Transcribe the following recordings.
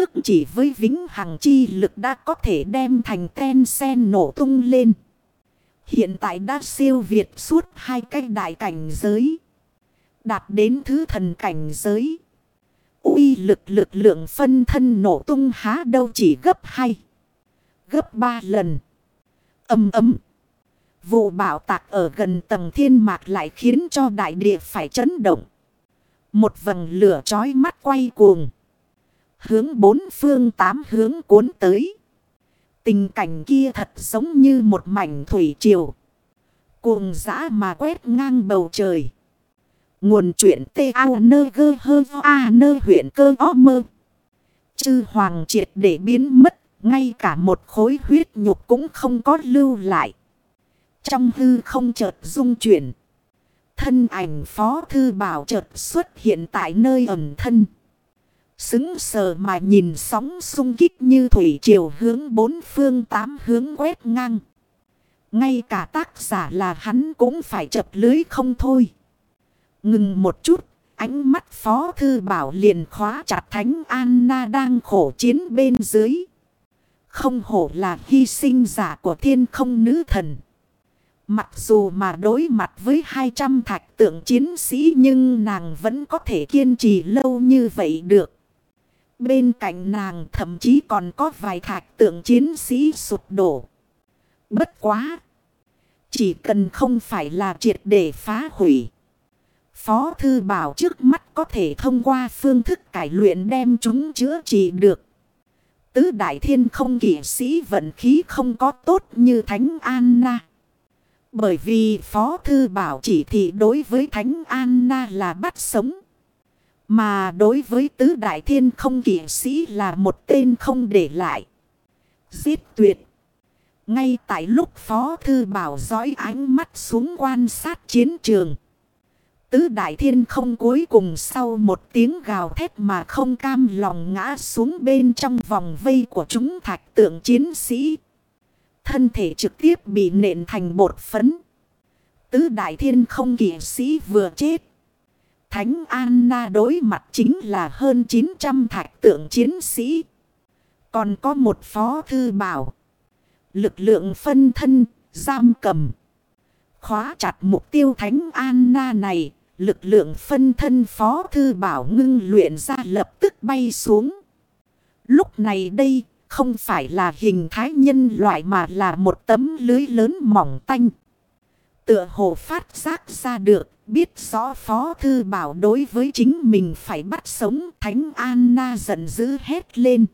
trước chỉ với vĩnh hằng chi lực đã có thể đem thành ten sen nổ tung lên. Hiện tại đã siêu việt suốt hai cái đại cảnh giới. Đạt đến thứ thần cảnh giới. uy lực lực lượng phân thân nổ tung há đâu chỉ gấp hai. Gấp ba lần. Âm ấm. Vụ bảo tạc ở gần tầng thiên mạc lại khiến cho đại địa phải chấn động. Một vầng lửa trói mắt quay cuồng. Hướng bốn phương tám hướng cuốn tới. Tình cảnh kia thật giống như một mảnh thủy triều. Cuồng dã mà quét ngang bầu trời. Nguồn chuyện T.A.N.G. A.N. huyện cơ o mơ. Chư hoàng triệt để biến mất. Ngay cả một khối huyết nhục cũng không có lưu lại. Trong hư không chợt dung chuyển. Thân ảnh phó thư bảo chợt xuất hiện tại nơi ẩn thân. Xứng sờ mà nhìn sóng sung kích như thủy triều hướng bốn phương tám hướng quét ngang. Ngay cả tác giả là hắn cũng phải chập lưới không thôi. Ngừng một chút, ánh mắt phó thư bảo liền khóa chặt thánh Anna đang khổ chiến bên dưới. Không hổ là hy sinh giả của thiên không nữ thần. Mặc dù mà đối mặt với 200 thạch tượng chiến sĩ nhưng nàng vẫn có thể kiên trì lâu như vậy được. Bên cạnh nàng thậm chí còn có vài thạch tượng chiến sĩ sụp đổ. Bất quá! Chỉ cần không phải là triệt để phá hủy. Phó thư bảo trước mắt có thể thông qua phương thức cải luyện đem chúng chữa trị được. Tứ đại thiên không kỷ sĩ vận khí không có tốt như Thánh Anna. Bởi vì Phó Thư Bảo chỉ thị đối với Thánh Anna là bắt sống. Mà đối với tứ đại thiên không kỷ sĩ là một tên không để lại. Giết tuyệt. Ngay tại lúc Phó Thư Bảo dõi ánh mắt xuống quan sát chiến trường. Tứ đại thiên không cuối cùng sau một tiếng gào thét mà không cam lòng ngã xuống bên trong vòng vây của chúng thạch tượng chiến sĩ. Thân thể trực tiếp bị nện thành bột phấn. Tứ đại thiên không kỷ sĩ vừa chết. Thánh Anna đối mặt chính là hơn 900 thạch tượng chiến sĩ. Còn có một phó thư bảo. Lực lượng phân thân, giam cầm. Khóa chặt mục tiêu Thánh Anna này. Lực lượng phân thân phó thư bảo ngưng luyện ra lập tức bay xuống. Lúc này đây không phải là hình thái nhân loại mà là một tấm lưới lớn mỏng tanh. Tựa hồ phát giác ra được, biết rõ Phó Thư Bảo đối với chính mình phải bắt sống Thánh Anna giận dữ hét lên.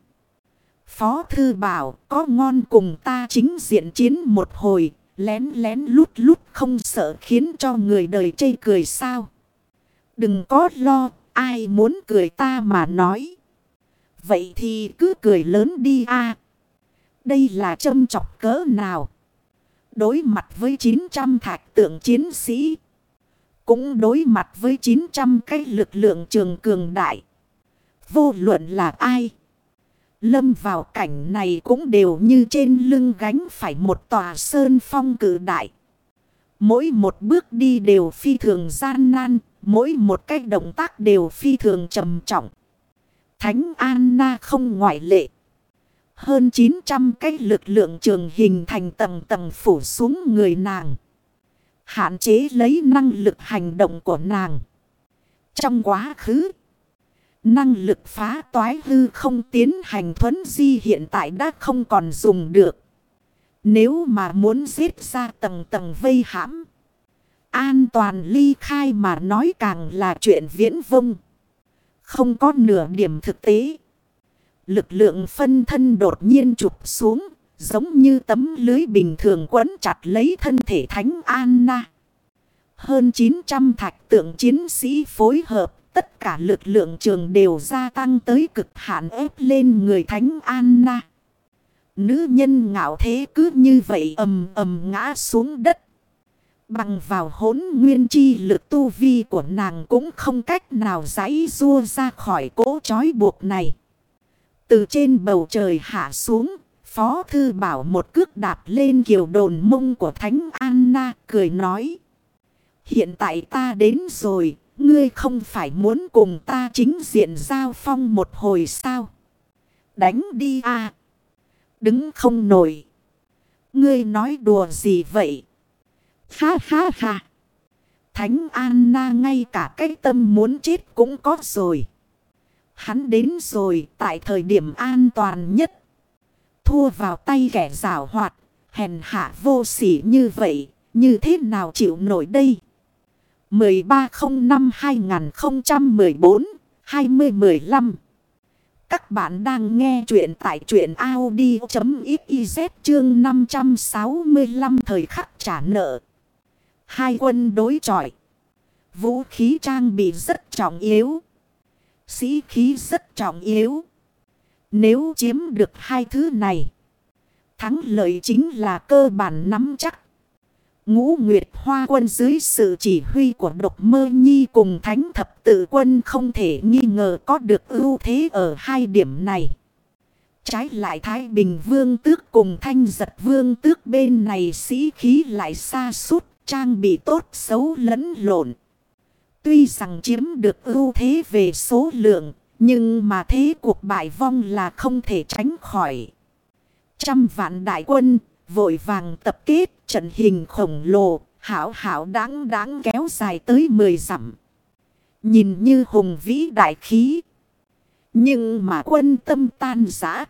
Phó Thư Bảo có ngon cùng ta chính diện chiến một hồi, lén lén lút lút không sợ khiến cho người đời chê cười sao. Đừng có lo, ai muốn cười ta mà nói. Vậy thì cứ cười lớn đi a Đây là châm chọc cỡ nào? Đối mặt với 900 thạch tượng chiến sĩ. Cũng đối mặt với 900 cái lực lượng trường cường đại. Vô luận là ai? Lâm vào cảnh này cũng đều như trên lưng gánh phải một tòa sơn phong cử đại. Mỗi một bước đi đều phi thường gian nan, mỗi một cách động tác đều phi thường trầm trọng. Thánh Anna không ngoại lệ. Hơn 900 cái lực lượng trường hình thành tầng tầng phủ xuống người nàng. Hạn chế lấy năng lực hành động của nàng. Trong quá khứ, năng lực phá toái hư không tiến hành thuấn di hiện tại đã không còn dùng được. Nếu mà muốn giết ra tầng tầng vây hãm, an toàn ly khai mà nói càng là chuyện viễn vông. Không có nửa điểm thực tế. Lực lượng phân thân đột nhiên chụp xuống. Giống như tấm lưới bình thường quấn chặt lấy thân thể Thánh Anna. Hơn 900 thạch tượng chiến sĩ phối hợp. Tất cả lực lượng trường đều gia tăng tới cực hạn ép lên người Thánh Anna. Nữ nhân ngạo thế cứ như vậy ầm ầm ngã xuống đất. Bằng vào hốn nguyên chi lực tu vi của nàng cũng không cách nào giãy rua ra khỏi cỗ trói buộc này. Từ trên bầu trời hạ xuống, Phó Thư Bảo một cước đạp lên kiều đồn mông của Thánh Anna, cười nói. Hiện tại ta đến rồi, ngươi không phải muốn cùng ta chính diện giao phong một hồi sao? Đánh đi a Đứng không nổi. Ngươi nói đùa gì vậy? Ha ha ha. Thánh Anna ngay cả cái tâm muốn chết cũng có rồi. Hắn đến rồi tại thời điểm an toàn nhất. Thua vào tay kẻ rào hoạt, hèn hạ vô sỉ như vậy, như thế nào chịu nổi đây? 1305-2014-2015 Các bạn đang nghe chuyện tại chuyện Audi.xyz chương 565 thời khắc trả nợ. Hai quân đối chọi. Vũ khí trang bị rất trọng yếu. Sĩ khí rất trọng yếu. Nếu chiếm được hai thứ này. Thắng lợi chính là cơ bản nắm chắc. Ngũ Nguyệt Hoa quân dưới sự chỉ huy của độc mơ nhi cùng thánh thập tự quân không thể nghi ngờ có được ưu thế ở hai điểm này. Trái lại Thái Bình Vương tước cùng thanh giật Vương tước bên này sĩ khí lại xa suốt, trang bị tốt xấu lẫn lộn. Tuy rằng chiếm được ưu thế về số lượng, nhưng mà thế cuộc bại vong là không thể tránh khỏi. Trăm vạn đại quân, vội vàng tập kết trận hình khổng lồ, hảo hảo đáng đáng kéo dài tới 10 dặm. Nhìn như hùng vĩ đại khí. Nhưng mà quân tâm tan giã.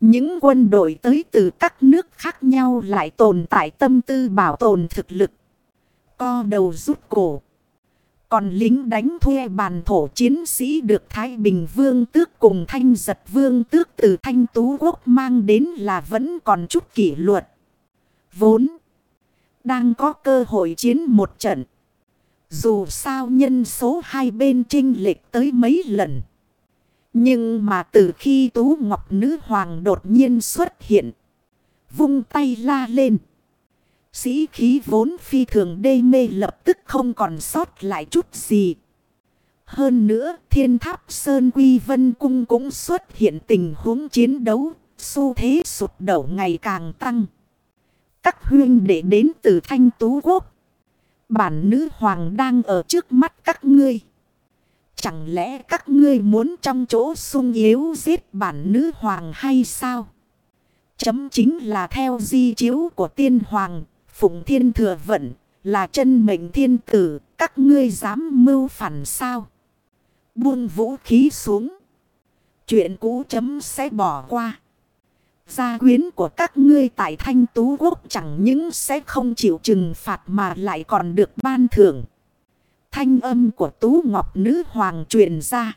Những quân đội tới từ các nước khác nhau lại tồn tại tâm tư bảo tồn thực lực. Co đầu rút cổ. Còn lính đánh thuê bàn thổ chiến sĩ được Thái Bình Vương tước cùng Thanh Giật Vương tước từ Thanh Tú Quốc mang đến là vẫn còn chút kỷ luật. Vốn đang có cơ hội chiến một trận. Dù sao nhân số hai bên trinh lệch tới mấy lần. Nhưng mà từ khi Tú Ngọc Nữ Hoàng đột nhiên xuất hiện. Vung tay la lên. Sĩ khí vốn phi thường đê mê lập tức không còn sót lại chút gì. Hơn nữa thiên tháp Sơn Quy Vân Cung cũng xuất hiện tình huống chiến đấu. Xu thế sụt đổ ngày càng tăng. Các huyên đệ đến từ Thanh Tú Quốc. Bản nữ hoàng đang ở trước mắt các ngươi. Chẳng lẽ các ngươi muốn trong chỗ sung yếu giết bản nữ hoàng hay sao? Chấm chính là theo di chiếu của tiên hoàng, phụng thiên thừa vận, là chân mệnh thiên tử, các ngươi dám mưu phản sao? Buông vũ khí xuống. Chuyện cũ chấm sẽ bỏ qua. Gia quyến của các ngươi tại Thanh Tú Quốc chẳng những sẽ không chịu trừng phạt mà lại còn được ban thưởng. Thanh âm của Tú Ngọc Nữ Hoàng truyền ra.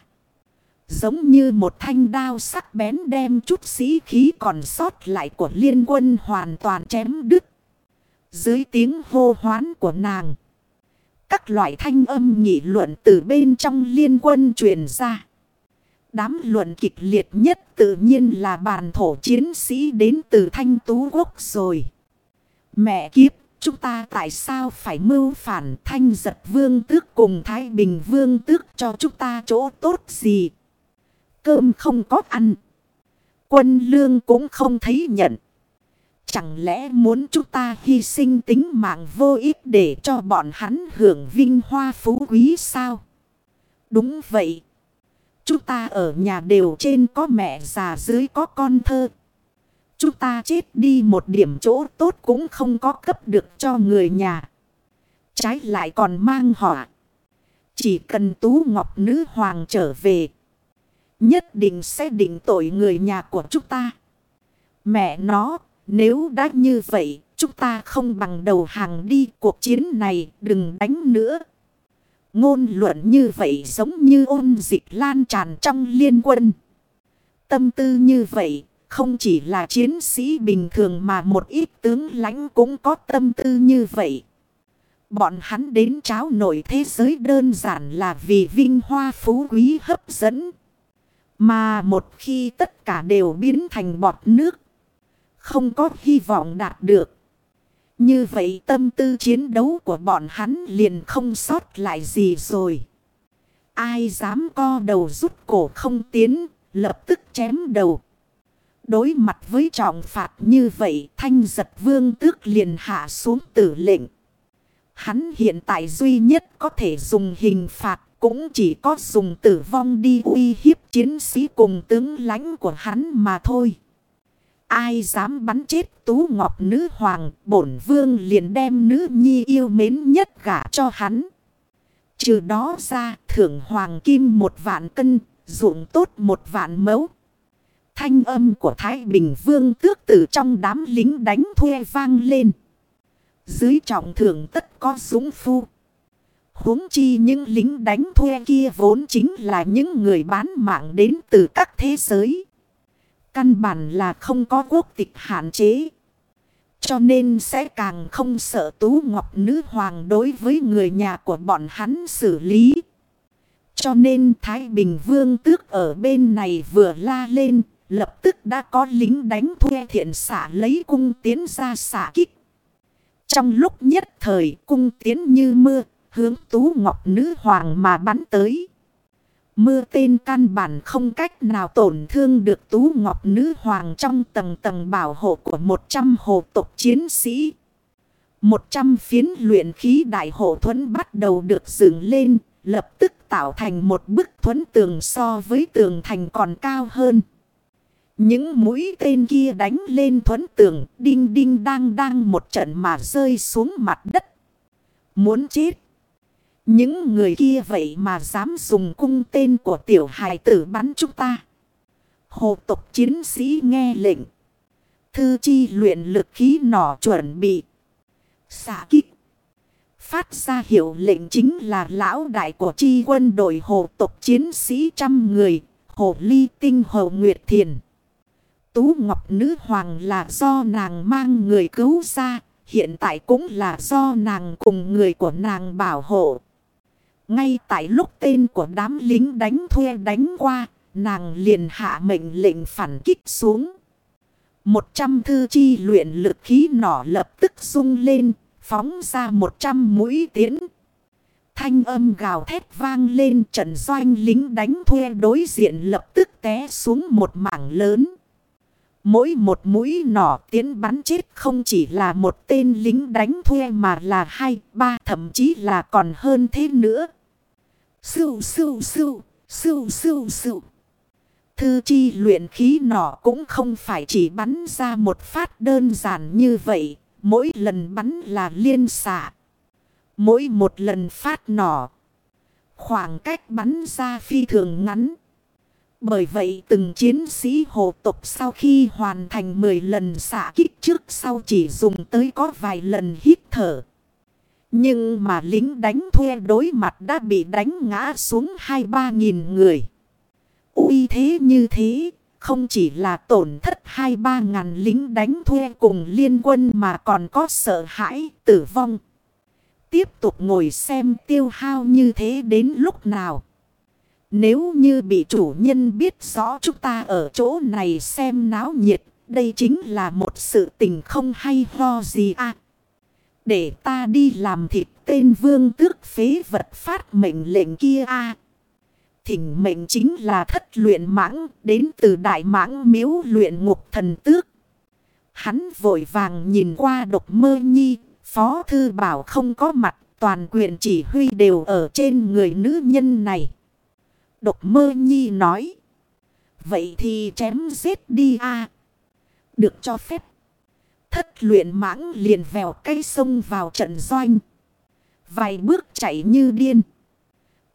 Giống như một thanh đao sắc bén đem chút sĩ khí còn sót lại của liên quân hoàn toàn chém đứt. Dưới tiếng hô hoán của nàng. Các loại thanh âm nghị luận từ bên trong liên quân truyền ra. Đám luận kịch liệt nhất tự nhiên là bàn thổ chiến sĩ đến từ Thanh Tú Quốc rồi. Mẹ kiếp, chúng ta tại sao phải mưu phản Thanh Giật Vương Tước cùng Thái Bình Vương Tước cho chúng ta chỗ tốt gì? Cơm không có ăn. Quân lương cũng không thấy nhận. Chẳng lẽ muốn chúng ta hy sinh tính mạng vô ích để cho bọn hắn hưởng vinh hoa phú quý sao? Đúng vậy. Chúng ta ở nhà đều trên có mẹ già dưới có con thơ. Chúng ta chết đi một điểm chỗ tốt cũng không có cấp được cho người nhà. Trái lại còn mang họa. Chỉ cần Tú Ngọc Nữ Hoàng trở về. Nhất định sẽ định tội người nhà của chúng ta. Mẹ nó, nếu đã như vậy, chúng ta không bằng đầu hàng đi cuộc chiến này, đừng đánh nữa. Ngôn luận như vậy giống như ôn dịch lan tràn trong liên quân. Tâm tư như vậy, không chỉ là chiến sĩ bình thường mà một ít tướng lãnh cũng có tâm tư như vậy. Bọn hắn đến tráo nổi thế giới đơn giản là vì vinh hoa phú quý hấp dẫn. Mà một khi tất cả đều biến thành bọt nước, không có hy vọng đạt được. Như vậy tâm tư chiến đấu của bọn hắn liền không sót lại gì rồi. Ai dám co đầu rút cổ không tiến, lập tức chém đầu. Đối mặt với trọng phạt như vậy, thanh giật vương tước liền hạ xuống tử lệnh. Hắn hiện tại duy nhất có thể dùng hình phạt cũng chỉ có dùng tử vong đi uy hiếp chiến sĩ cùng tướng lãnh của hắn mà thôi. Ai dám bắn chết Tú Ngọc Nữ Hoàng, bổn vương liền đem nữ nhi yêu mến nhất gả cho hắn. Trừ đó ra, thưởng hoàng kim một vạn cân, dụng tốt một vạn mẫu. Thanh âm của Thái Bình Vương tước từ trong đám lính đánh thuê vang lên. Dưới trọng thưởng tất có súng phu. huống chi những lính đánh thuê kia vốn chính là những người bán mạng đến từ các thế giới. Căn bản là không có quốc tịch hạn chế. Cho nên sẽ càng không sợ Tú Ngọc Nữ Hoàng đối với người nhà của bọn hắn xử lý. Cho nên Thái Bình Vương tước ở bên này vừa la lên, lập tức đã có lính đánh thuê thiện xạ lấy cung tiến ra xả kích. Trong lúc nhất thời cung tiến như mưa, hướng Tú Ngọc Nữ Hoàng mà bắn tới. Mưa tên căn bản không cách nào tổn thương được Tú Ngọc Nữ Hoàng trong tầng tầng bảo hộ của 100 hộ tộc chiến sĩ. 100 phiến luyện khí đại hộ thuẫn bắt đầu được dựng lên, lập tức tạo thành một bức thuẫn tường so với tường thành còn cao hơn. Những mũi tên kia đánh lên thuẫn tường, đinh đinh đang đang một trận mà rơi xuống mặt đất. Muốn chết. Những người kia vậy mà dám dùng cung tên của tiểu hài tử bắn chúng ta. Hồ tộc chiến sĩ nghe lệnh. Thư chi luyện lực khí nỏ chuẩn bị. Xả kích. Phát ra hiệu lệnh chính là lão đại của chi quân đội hồ tộc chiến sĩ trăm người. Hồ ly tinh hồ nguyệt thiền. Tú Ngọc Nữ Hoàng là do nàng mang người cứu ra. Hiện tại cũng là do nàng cùng người của nàng bảo hộ. Ngay tại lúc tên của đám lính đánh thuê đánh qua, nàng liền hạ mệnh lệnh phản kích xuống. Một trăm thư chi luyện lực khí nỏ lập tức rung lên, phóng ra một trăm mũi tiến. Thanh âm gào thét vang lên trận doanh lính đánh thuê đối diện lập tức té xuống một mảng lớn. Mỗi một mũi nỏ tiến bắn chết không chỉ là một tên lính đánh thuê mà là hai, ba thậm chí là còn hơn thế nữa. Sưu sưu sưu, sưu sưu sưu. Thư chi luyện khí nỏ cũng không phải chỉ bắn ra một phát đơn giản như vậy. Mỗi lần bắn là liên xạ. Mỗi một lần phát nỏ. Khoảng cách bắn ra phi thường ngắn. Bởi vậy từng chiến sĩ hộ tục sau khi hoàn thành 10 lần xạ kích trước sau chỉ dùng tới có vài lần hít thở. Nhưng mà lính đánh thuê đối mặt đã bị đánh ngã xuống hai ba nghìn người. uy thế như thế, không chỉ là tổn thất hai ba ngàn lính đánh thuê cùng liên quân mà còn có sợ hãi, tử vong. Tiếp tục ngồi xem tiêu hao như thế đến lúc nào. Nếu như bị chủ nhân biết rõ chúng ta ở chỗ này xem náo nhiệt, đây chính là một sự tình không hay ho gì à. Để ta đi làm thịt tên vương tước phế vật phát mệnh lệnh kia a Thỉnh mệnh chính là thất luyện mãng đến từ đại mãng miếu luyện ngục thần tước. Hắn vội vàng nhìn qua độc mơ nhi, phó thư bảo không có mặt, toàn quyền chỉ huy đều ở trên người nữ nhân này. Độc mơ nhi nói. Vậy thì chém giết đi a Được cho phép. Thất luyện mãng liền vèo cây sông vào trận doanh. Vài bước chạy như điên.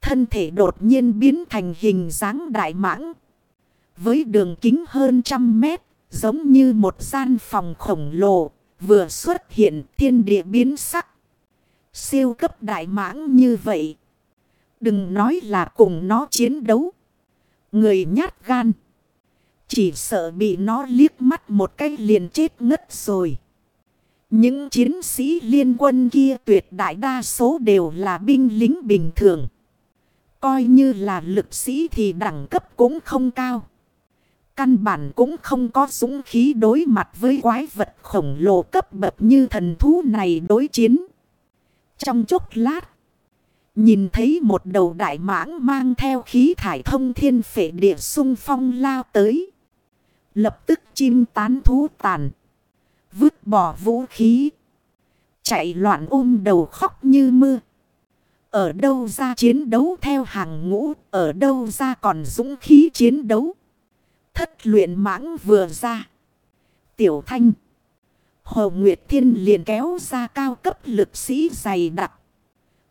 Thân thể đột nhiên biến thành hình dáng đại mãng. Với đường kính hơn trăm mét, giống như một gian phòng khổng lồ, vừa xuất hiện thiên địa biến sắc. Siêu cấp đại mãng như vậy. Đừng nói là cùng nó chiến đấu. Người nhát gan. Chỉ sợ bị nó liếc mắt một cái liền chết ngất rồi. Những chiến sĩ liên quân kia tuyệt đại đa số đều là binh lính bình thường. Coi như là lực sĩ thì đẳng cấp cũng không cao. Căn bản cũng không có dũng khí đối mặt với quái vật khổng lồ cấp bậc như thần thú này đối chiến. Trong chốc lát, nhìn thấy một đầu đại mãng mang theo khí thải thông thiên phệ địa sung phong lao tới. Lập tức chim tán thú tàn. Vứt bỏ vũ khí. Chạy loạn ôm đầu khóc như mưa. Ở đâu ra chiến đấu theo hàng ngũ, ở đâu ra còn dũng khí chiến đấu. Thất luyện mãng vừa ra. Tiểu thanh. Hồ Nguyệt Thiên liền kéo ra cao cấp lực sĩ dày đặc.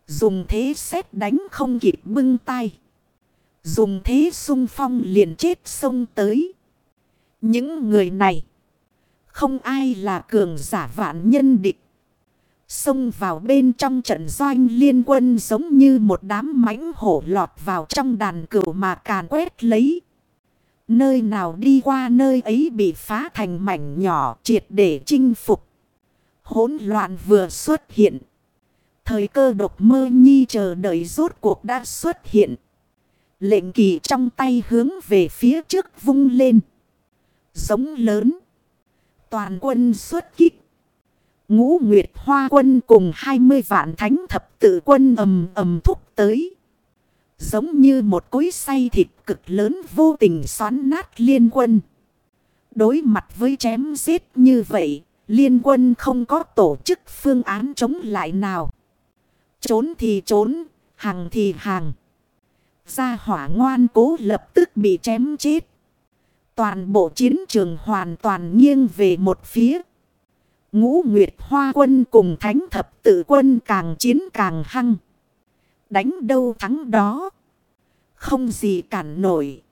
Dùng thế xét đánh không kịp bưng tay. Dùng thế sung phong liền chết sông tới. Những người này. Không ai là cường giả vạn nhân địch. Xông vào bên trong trận doanh liên quân giống như một đám mãnh hổ lọt vào trong đàn cửu mà càn quét lấy. Nơi nào đi qua nơi ấy bị phá thành mảnh nhỏ triệt để chinh phục. Hỗn loạn vừa xuất hiện. Thời cơ độc mơ nhi chờ đợi rốt cuộc đã xuất hiện. Lệnh kỳ trong tay hướng về phía trước vung lên. Giống lớn. Toàn quân xuất kích. Ngũ Nguyệt Hoa quân cùng 20 vạn thánh thập tự quân ầm ầm thúc tới. Giống như một cối say thịt cực lớn vô tình xoắn nát liên quân. Đối mặt với chém giết như vậy, liên quân không có tổ chức phương án chống lại nào. Trốn thì trốn, hàng thì hàng. Gia hỏa ngoan cố lập tức bị chém chết. Toàn bộ chiến trường hoàn toàn nghiêng về một phía. Ngũ Nguyệt Hoa quân cùng thánh thập tự quân càng chiến càng hăng. Đánh đâu thắng đó. Không gì cản nổi.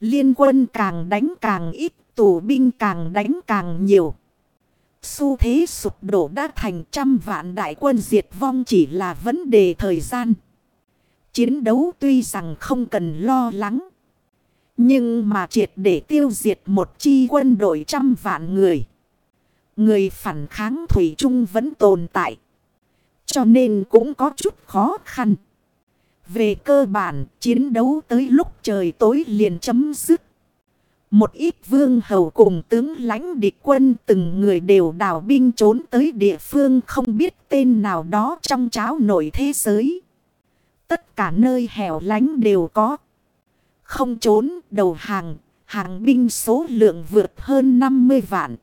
Liên quân càng đánh càng ít, tù binh càng đánh càng nhiều. Xu thế sụp đổ đã thành trăm vạn đại quân diệt vong chỉ là vấn đề thời gian. Chiến đấu tuy rằng không cần lo lắng. Nhưng mà triệt để tiêu diệt một chi quân đội trăm vạn người. Người phản kháng Thủy Trung vẫn tồn tại. Cho nên cũng có chút khó khăn. Về cơ bản, chiến đấu tới lúc trời tối liền chấm dứt. Một ít vương hầu cùng tướng lãnh địch quân từng người đều đào binh trốn tới địa phương không biết tên nào đó trong cháo nổi thế giới. Tất cả nơi hẻo lánh đều có. Không trốn đầu hàng, hàng binh số lượng vượt hơn 50 vạn.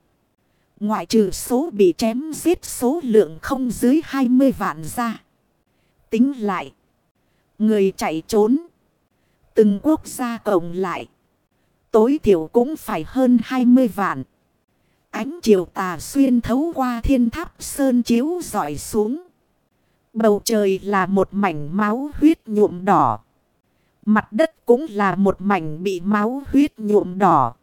Ngoại trừ số bị chém giết số lượng không dưới 20 vạn ra. Tính lại. Người chạy trốn. Từng quốc gia cộng lại. Tối thiểu cũng phải hơn 20 vạn. Ánh chiều tà xuyên thấu qua thiên tháp sơn chiếu dọi xuống. Bầu trời là một mảnh máu huyết nhuộm đỏ. Mặt đất cũng là một mảnh bị máu huyết nhuộm đỏ.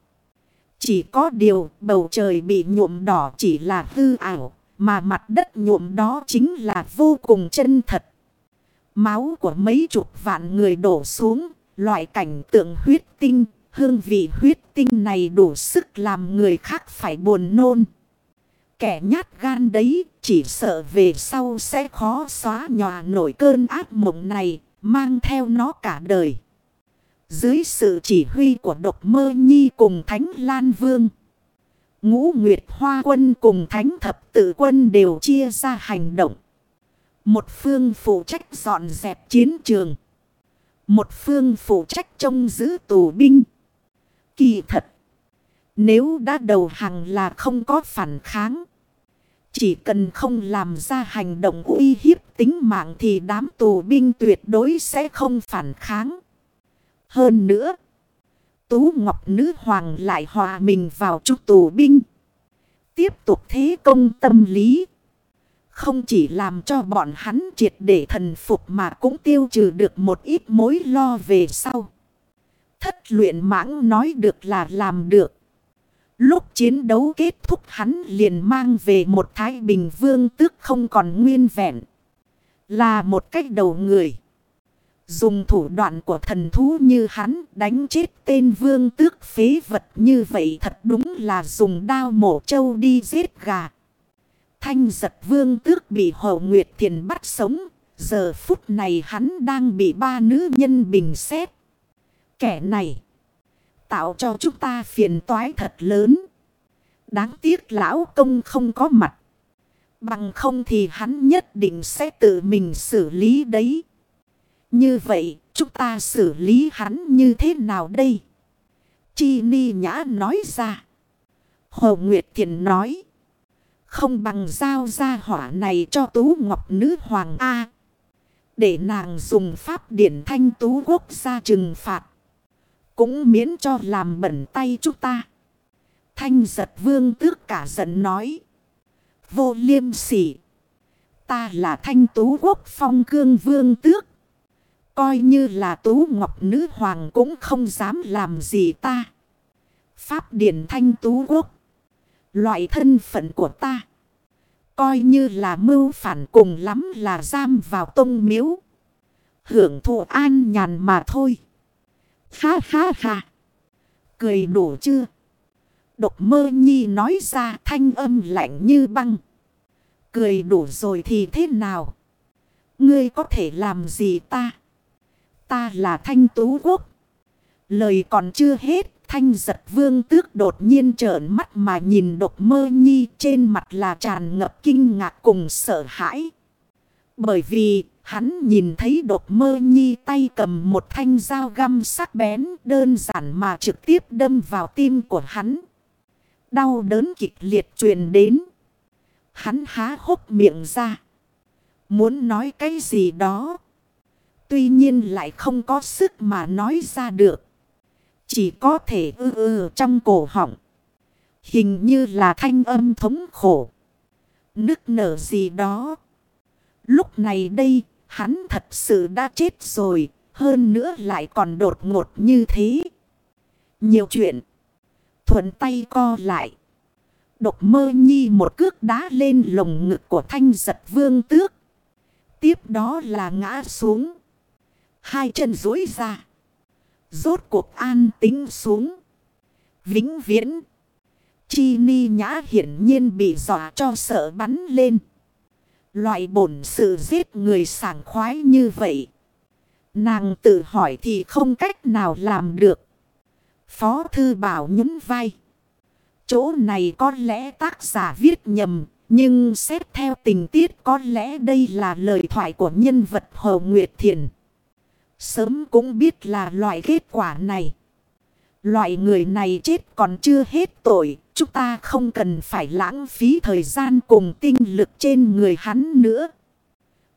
Chỉ có điều bầu trời bị nhuộm đỏ chỉ là hư ảo. Mà mặt đất nhuộm đó chính là vô cùng chân thật. Máu của mấy chục vạn người đổ xuống. Loại cảnh tượng huyết tinh. Hương vị huyết tinh này đủ sức làm người khác phải buồn nôn. Kẻ nhát gan đấy chỉ sợ về sau sẽ khó xóa nhòa nổi cơn ác mộng này. Mang theo nó cả đời. Dưới sự chỉ huy của độc mơ nhi cùng Thánh Lan Vương. Ngũ Nguyệt Hoa quân cùng Thánh Thập Tự quân đều chia ra hành động. Một phương phụ trách dọn dẹp chiến trường. Một phương phụ trách trông giữ tù binh. Kỳ thật. Nếu đã đầu hàng là không có phản kháng. Chỉ cần không làm ra hành động uy hiếp tính mạng thì đám tù binh tuyệt đối sẽ không phản kháng. Hơn nữa, Tú Ngọc Nữ Hoàng lại hòa mình vào trúc tù binh. Tiếp tục thế công tâm lý. Không chỉ làm cho bọn hắn triệt để thần phục mà cũng tiêu trừ được một ít mối lo về sau. Thất luyện mãng nói được là làm được. Lúc chiến đấu kết thúc hắn liền mang về một thái bình vương tước không còn nguyên vẹn. Là một cách đầu người. Dùng thủ đoạn của thần thú như hắn đánh chết tên vương tước phế vật như vậy thật đúng là dùng đao mổ trâu đi giết gà. Thanh giật vương tước bị Hồ Nguyệt Thiền bắt sống. Giờ phút này hắn đang bị ba nữ nhân bình xét. Kẻ này tạo cho chúng ta phiền toái thật lớn. Đáng tiếc lão công không có mặt. Bằng không thì hắn nhất định sẽ tự mình xử lý đấy. Như vậy, chúng ta xử lý hắn như thế nào đây? Chi ni nhã nói ra. Hồ Nguyệt Thiền nói. Không bằng giao ra hỏa này cho Tú Ngọc Nữ Hoàng A. Để nàng dùng pháp điển thanh tú quốc gia trừng phạt. Cũng miễn cho làm bẩn tay chúng ta. Thanh giật vương tước cả giận nói. Vô liêm sỉ. Ta là thanh tú quốc phong cương vương tước. Coi như là tú ngọc nữ hoàng cũng không dám làm gì ta. Pháp điển thanh tú quốc. Loại thân phận của ta. Coi như là mưu phản cùng lắm là giam vào tông miếu. Hưởng thụ an nhàn mà thôi. Ha ha ha. Cười đủ chưa? Độc mơ nhi nói ra thanh âm lạnh như băng. Cười đủ rồi thì thế nào? Ngươi có thể làm gì ta? Ta là thanh tú quốc. Lời còn chưa hết. Thanh giật vương tước đột nhiên trợn mắt mà nhìn độc mơ nhi trên mặt là tràn ngập kinh ngạc cùng sợ hãi. Bởi vì hắn nhìn thấy độc mơ nhi tay cầm một thanh dao găm sắc bén đơn giản mà trực tiếp đâm vào tim của hắn. Đau đớn kịch liệt truyền đến. Hắn há hốc miệng ra. Muốn nói cái gì đó. Tuy nhiên lại không có sức mà nói ra được. Chỉ có thể ư ư trong cổ họng. Hình như là thanh âm thống khổ. Nức nở gì đó. Lúc này đây, hắn thật sự đã chết rồi. Hơn nữa lại còn đột ngột như thế. Nhiều chuyện. Thuận tay co lại. Độc mơ nhi một cước đá lên lồng ngực của thanh giật vương tước. Tiếp đó là ngã xuống. Hai chân dối ra. Rốt cuộc an tính xuống. Vĩnh viễn. Chi ni nhã hiển nhiên bị dọa cho sợ bắn lên. Loại bổn sự giết người sảng khoái như vậy. Nàng tự hỏi thì không cách nào làm được. Phó thư bảo nhún vai. Chỗ này có lẽ tác giả viết nhầm. Nhưng xét theo tình tiết có lẽ đây là lời thoại của nhân vật Hồ Nguyệt Thiền. Sớm cũng biết là loại kết quả này. Loại người này chết còn chưa hết tội. Chúng ta không cần phải lãng phí thời gian cùng tinh lực trên người hắn nữa.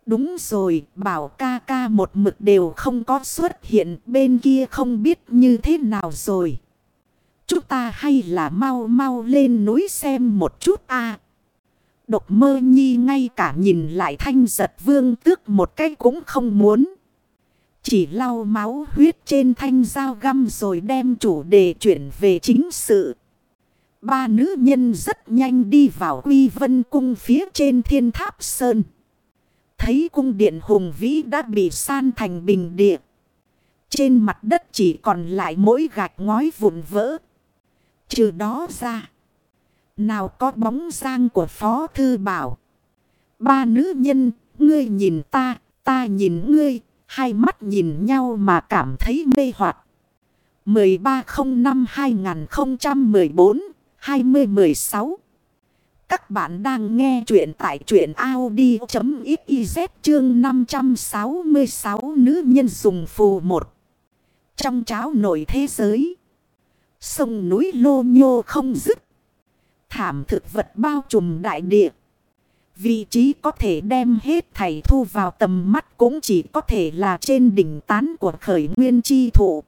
Đúng rồi, bảo ca ca một mực đều không có xuất hiện bên kia không biết như thế nào rồi. Chúng ta hay là mau mau lên núi xem một chút a Độc mơ nhi ngay cả nhìn lại thanh giật vương tước một cái cũng không muốn. Chỉ lau máu huyết trên thanh dao găm rồi đem chủ đề chuyển về chính sự. Ba nữ nhân rất nhanh đi vào quy vân cung phía trên thiên tháp sơn. Thấy cung điện hùng vĩ đã bị san thành bình địa. Trên mặt đất chỉ còn lại mỗi gạch ngói vụn vỡ. Trừ đó ra. Nào có bóng dáng của Phó Thư Bảo. Ba nữ nhân, ngươi nhìn ta, ta nhìn ngươi, hai mắt nhìn nhau mà cảm thấy mê hoặc 1305-2014-2016 các bạn đang nghe chuyện tại chuyện Audi.xyz chương 566 nữ nhân dùng phù một. Trong cháo nổi thế giới. Sông núi lô nhô không dứt. Thảm thực vật bao trùm đại địa. Vị trí có thể đem hết thảy thu vào tầm mắt cũng chỉ có thể là trên đỉnh tán của khởi nguyên chi thụ.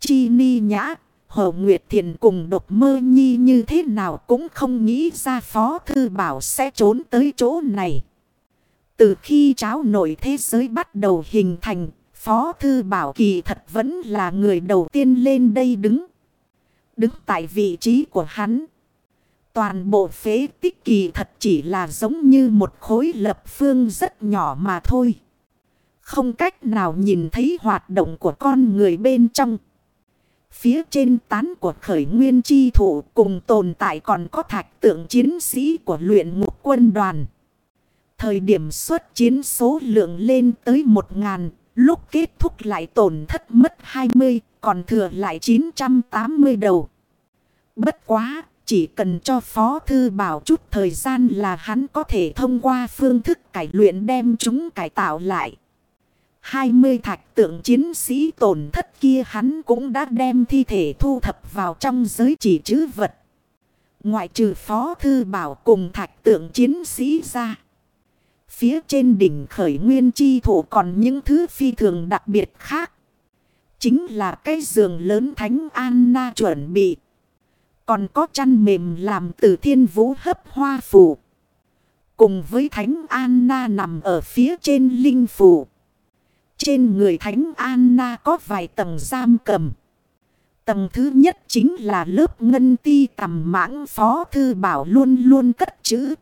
Chi ni nhã, Hồ Nguyệt Thiền cùng độc mơ nhi như thế nào cũng không nghĩ ra Phó Thư Bảo sẽ trốn tới chỗ này. Từ khi cháo nổi thế giới bắt đầu hình thành, Phó Thư Bảo kỳ thật vẫn là người đầu tiên lên đây đứng. Đứng tại vị trí của hắn. Toàn bộ phế tích kỳ thật chỉ là giống như một khối lập phương rất nhỏ mà thôi. Không cách nào nhìn thấy hoạt động của con người bên trong. Phía trên tán của khởi nguyên chi thủ cùng tồn tại còn có thạch tượng chiến sĩ của luyện ngục quân đoàn. Thời điểm xuất chiến số lượng lên tới 1.000, lúc kết thúc lại tổn thất mất 20, còn thừa lại 980 đầu. Bất quá, chỉ cần cho Phó Thư Bảo chút thời gian là hắn có thể thông qua phương thức cải luyện đem chúng cải tạo lại. 20 thạch tượng chiến sĩ tổn thất kia hắn cũng đã đem thi thể thu thập vào trong giới chỉ chữ vật. Ngoại trừ Phó Thư Bảo cùng thạch tượng chiến sĩ ra. Phía trên đỉnh khởi nguyên chi thủ còn những thứ phi thường đặc biệt khác. Chính là cái giường lớn thánh Anna chuẩn bị. Còn có chăn mềm làm từ thiên vũ hấp hoa phủ. Cùng với thánh Anna nằm ở phía trên linh phủ. Trên người thánh Anna có vài tầng giam cầm. Tầng thứ nhất chính là lớp ngân ti tầm mãng phó thư bảo luôn luôn cất chữ.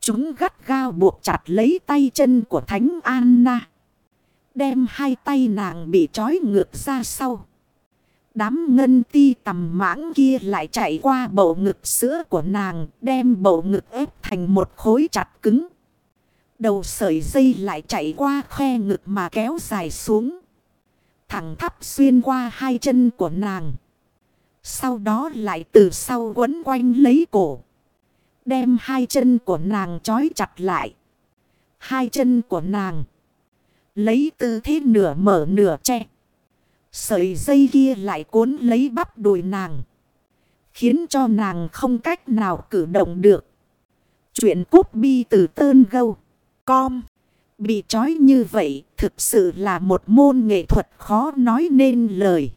Chúng gắt gao buộc chặt lấy tay chân của Thánh Anna. Đem hai tay nàng bị trói ngược ra sau. Đám ngân ti tầm mãng kia lại chạy qua bầu ngực sữa của nàng. Đem bầu ngực ép thành một khối chặt cứng. Đầu sợi dây lại chạy qua khe ngực mà kéo dài xuống. Thẳng thắp xuyên qua hai chân của nàng. Sau đó lại từ sau quấn quanh lấy cổ. Đem hai chân của nàng trói chặt lại. Hai chân của nàng. Lấy tư thế nửa mở nửa che. Sợi dây kia lại cuốn lấy bắp đùi nàng. Khiến cho nàng không cách nào cử động được. Chuyện cút bi từ tơn gâu. Com. Bị trói như vậy thực sự là một môn nghệ thuật khó nói nên lời.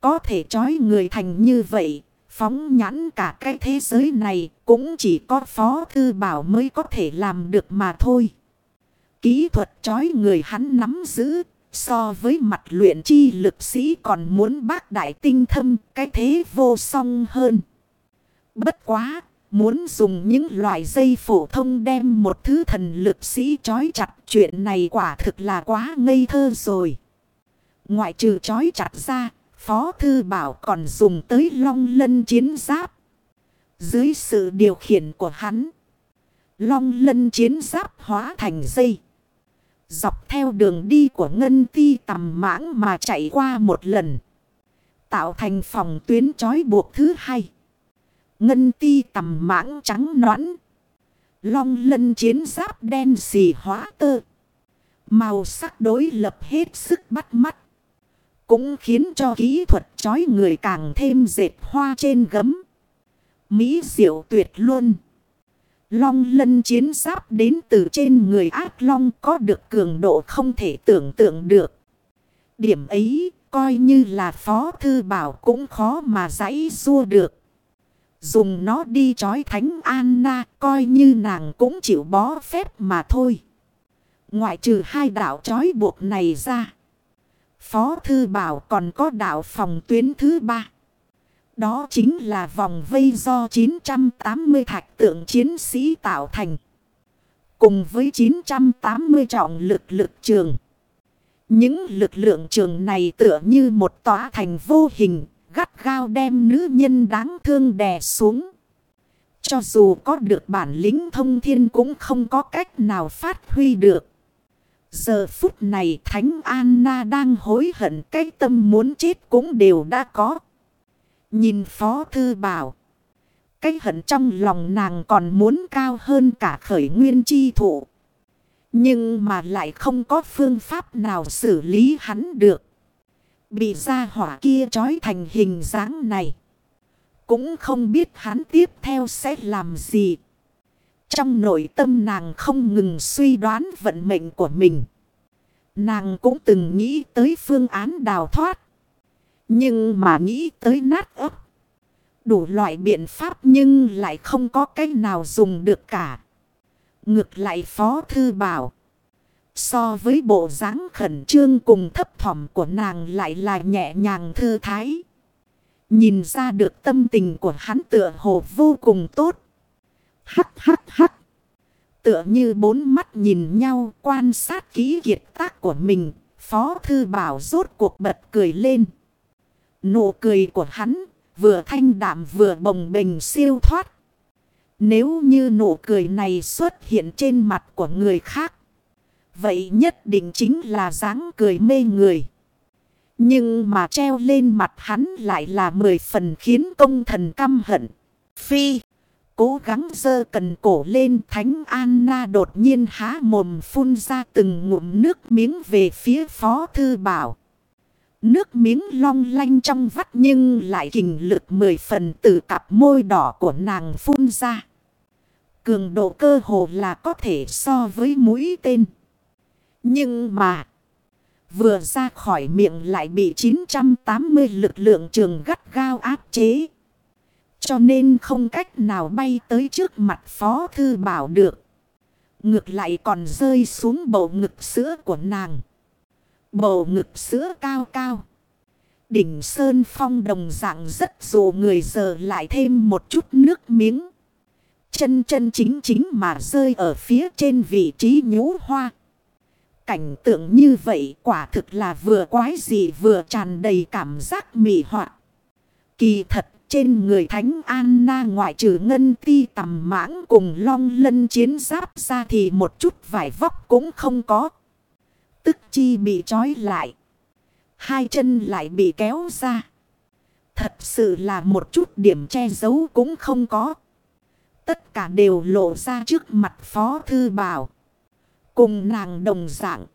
Có thể trói người thành như vậy Phóng nhãn cả cái thế giới này cũng chỉ có Phó Thư Bảo mới có thể làm được mà thôi. Kỹ thuật trói người hắn nắm giữ so với mặt luyện chi lực sĩ còn muốn bác đại tinh thâm cái thế vô song hơn. Bất quá, muốn dùng những loại dây phổ thông đem một thứ thần lực sĩ trói chặt chuyện này quả thực là quá ngây thơ rồi. Ngoại trừ trói chặt ra, Phó Thư Bảo còn dùng tới long lân chiến giáp. Dưới sự điều khiển của hắn. Long lân chiến giáp hóa thành dây. Dọc theo đường đi của ngân ti tầm mãng mà chạy qua một lần. Tạo thành phòng tuyến trói buộc thứ hai. Ngân ti tầm mãng trắng nõn. Long lân chiến giáp đen xì hóa tơ. Màu sắc đối lập hết sức bắt mắt. Cũng khiến cho kỹ thuật chói người càng thêm dệt hoa trên gấm. Mỹ diệu tuyệt luôn. Long lân chiến giáp đến từ trên người ác long có được cường độ không thể tưởng tượng được. Điểm ấy coi như là phó thư bảo cũng khó mà giãy xua được. Dùng nó đi chói thánh Anna coi như nàng cũng chịu bó phép mà thôi. Ngoại trừ hai đạo chói buộc này ra. Phó Thư Bảo còn có đạo phòng tuyến thứ ba. Đó chính là vòng vây do 980 thạch tượng chiến sĩ tạo thành. Cùng với 980 trọng lực lực trường. Những lực lượng trường này tựa như một tòa thành vô hình, gắt gao đem nữ nhân đáng thương đè xuống. Cho dù có được bản lĩnh thông thiên cũng không có cách nào phát huy được. Giờ phút này Thánh Anna đang hối hận, cái tâm muốn chết cũng đều đã có. Nhìn Phó Thư Bảo. Cái hận trong lòng nàng còn muốn cao hơn cả khởi nguyên chi thụ. Nhưng mà lại không có phương pháp nào xử lý hắn được. Bị ra hỏa kia trói thành hình dáng này. Cũng không biết hắn tiếp theo sẽ làm gì. Trong nội tâm nàng không ngừng suy đoán vận mệnh của mình. Nàng cũng từng nghĩ tới phương án đào thoát. Nhưng mà nghĩ tới nát ấp. Đủ loại biện pháp nhưng lại không có cách nào dùng được cả. Ngược lại Phó Thư bảo. So với bộ dáng khẩn trương cùng thấp thỏm của nàng lại là nhẹ nhàng thư thái. Nhìn ra được tâm tình của hắn tựa hồ vô cùng tốt. Hắc hắc hắc. Tựa như bốn mắt nhìn nhau quan sát kỹ kiệt tác của mình. Phó thư bảo rốt cuộc bật cười lên. Nụ cười của hắn vừa thanh đạm vừa bồng bềnh siêu thoát. Nếu như nụ cười này xuất hiện trên mặt của người khác. Vậy nhất định chính là dáng cười mê người. Nhưng mà treo lên mặt hắn lại là mười phần khiến công thần căm hận. Phi. Cố gắng dơ cần cổ lên, Thánh Anna đột nhiên há mồm phun ra từng ngụm nước miếng về phía Phó Thư Bảo. Nước miếng long lanh trong vắt nhưng lại kình lực mười phần từ cặp môi đỏ của nàng phun ra. cường độ cơ hồ là có thể so với mũi tên. Nhưng mà, vừa ra khỏi miệng lại bị 980 lực lượng trường gắt gao áp chế. Cho nên không cách nào bay tới trước mặt Phó Thư Bảo được. Ngược lại còn rơi xuống bầu ngực sữa của nàng. Bầu ngực sữa cao cao. Đỉnh Sơn Phong đồng dạng rất dù người giờ lại thêm một chút nước miếng. Chân chân chính chính mà rơi ở phía trên vị trí nhũ hoa. Cảnh tượng như vậy quả thực là vừa quái dị vừa tràn đầy cảm giác mị họa. Kỳ thật, trên người Thánh Anna ngoại trừ ngân ti tầm mãng cùng long lân chiến giáp ra thì một chút vải vóc cũng không có. Tức chi bị trói lại. Hai chân lại bị kéo ra. Thật sự là một chút điểm che giấu cũng không có. Tất cả đều lộ ra trước mặt Phó Thư Bảo. Cùng nàng đồng dạng.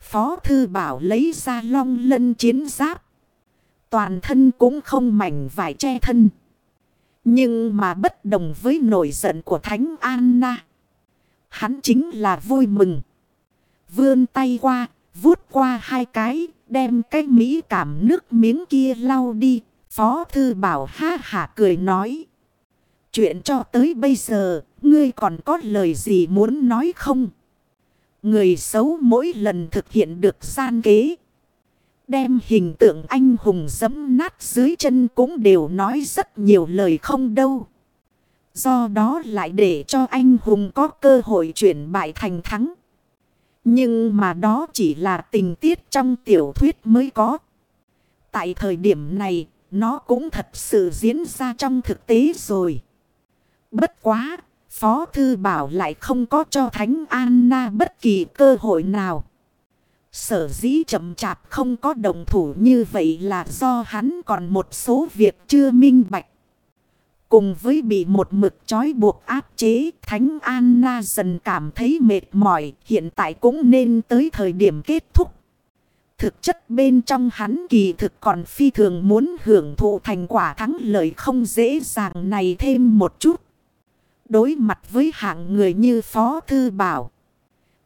Phó Thư Bảo lấy ra long lân chiến giáp. Toàn thân cũng không mảnh vải che thân. Nhưng mà bất đồng với nổi giận của Thánh Anna. Hắn chính là vui mừng. Vươn tay qua, vuốt qua hai cái, đem cái mỹ cảm nước miếng kia lau đi. Phó Thư Bảo ha hả cười nói. Chuyện cho tới bây giờ, ngươi còn có lời gì muốn nói không? Người xấu mỗi lần thực hiện được gian kế. Đem hình tượng anh hùng dẫm nát dưới chân cũng đều nói rất nhiều lời không đâu. Do đó lại để cho anh hùng có cơ hội chuyển bại thành thắng. Nhưng mà đó chỉ là tình tiết trong tiểu thuyết mới có. Tại thời điểm này, nó cũng thật sự diễn ra trong thực tế rồi. Bất quá, Phó Thư Bảo lại không có cho Thánh Anna bất kỳ cơ hội nào. Sở dĩ chậm chạp không có đồng thủ như vậy là do hắn còn một số việc chưa minh bạch. Cùng với bị một mực trói buộc áp chế, Thánh Anna dần cảm thấy mệt mỏi, hiện tại cũng nên tới thời điểm kết thúc. Thực chất bên trong hắn kỳ thực còn phi thường muốn hưởng thụ thành quả thắng lợi không dễ dàng này thêm một chút. Đối mặt với hạng người như Phó Thư Bảo.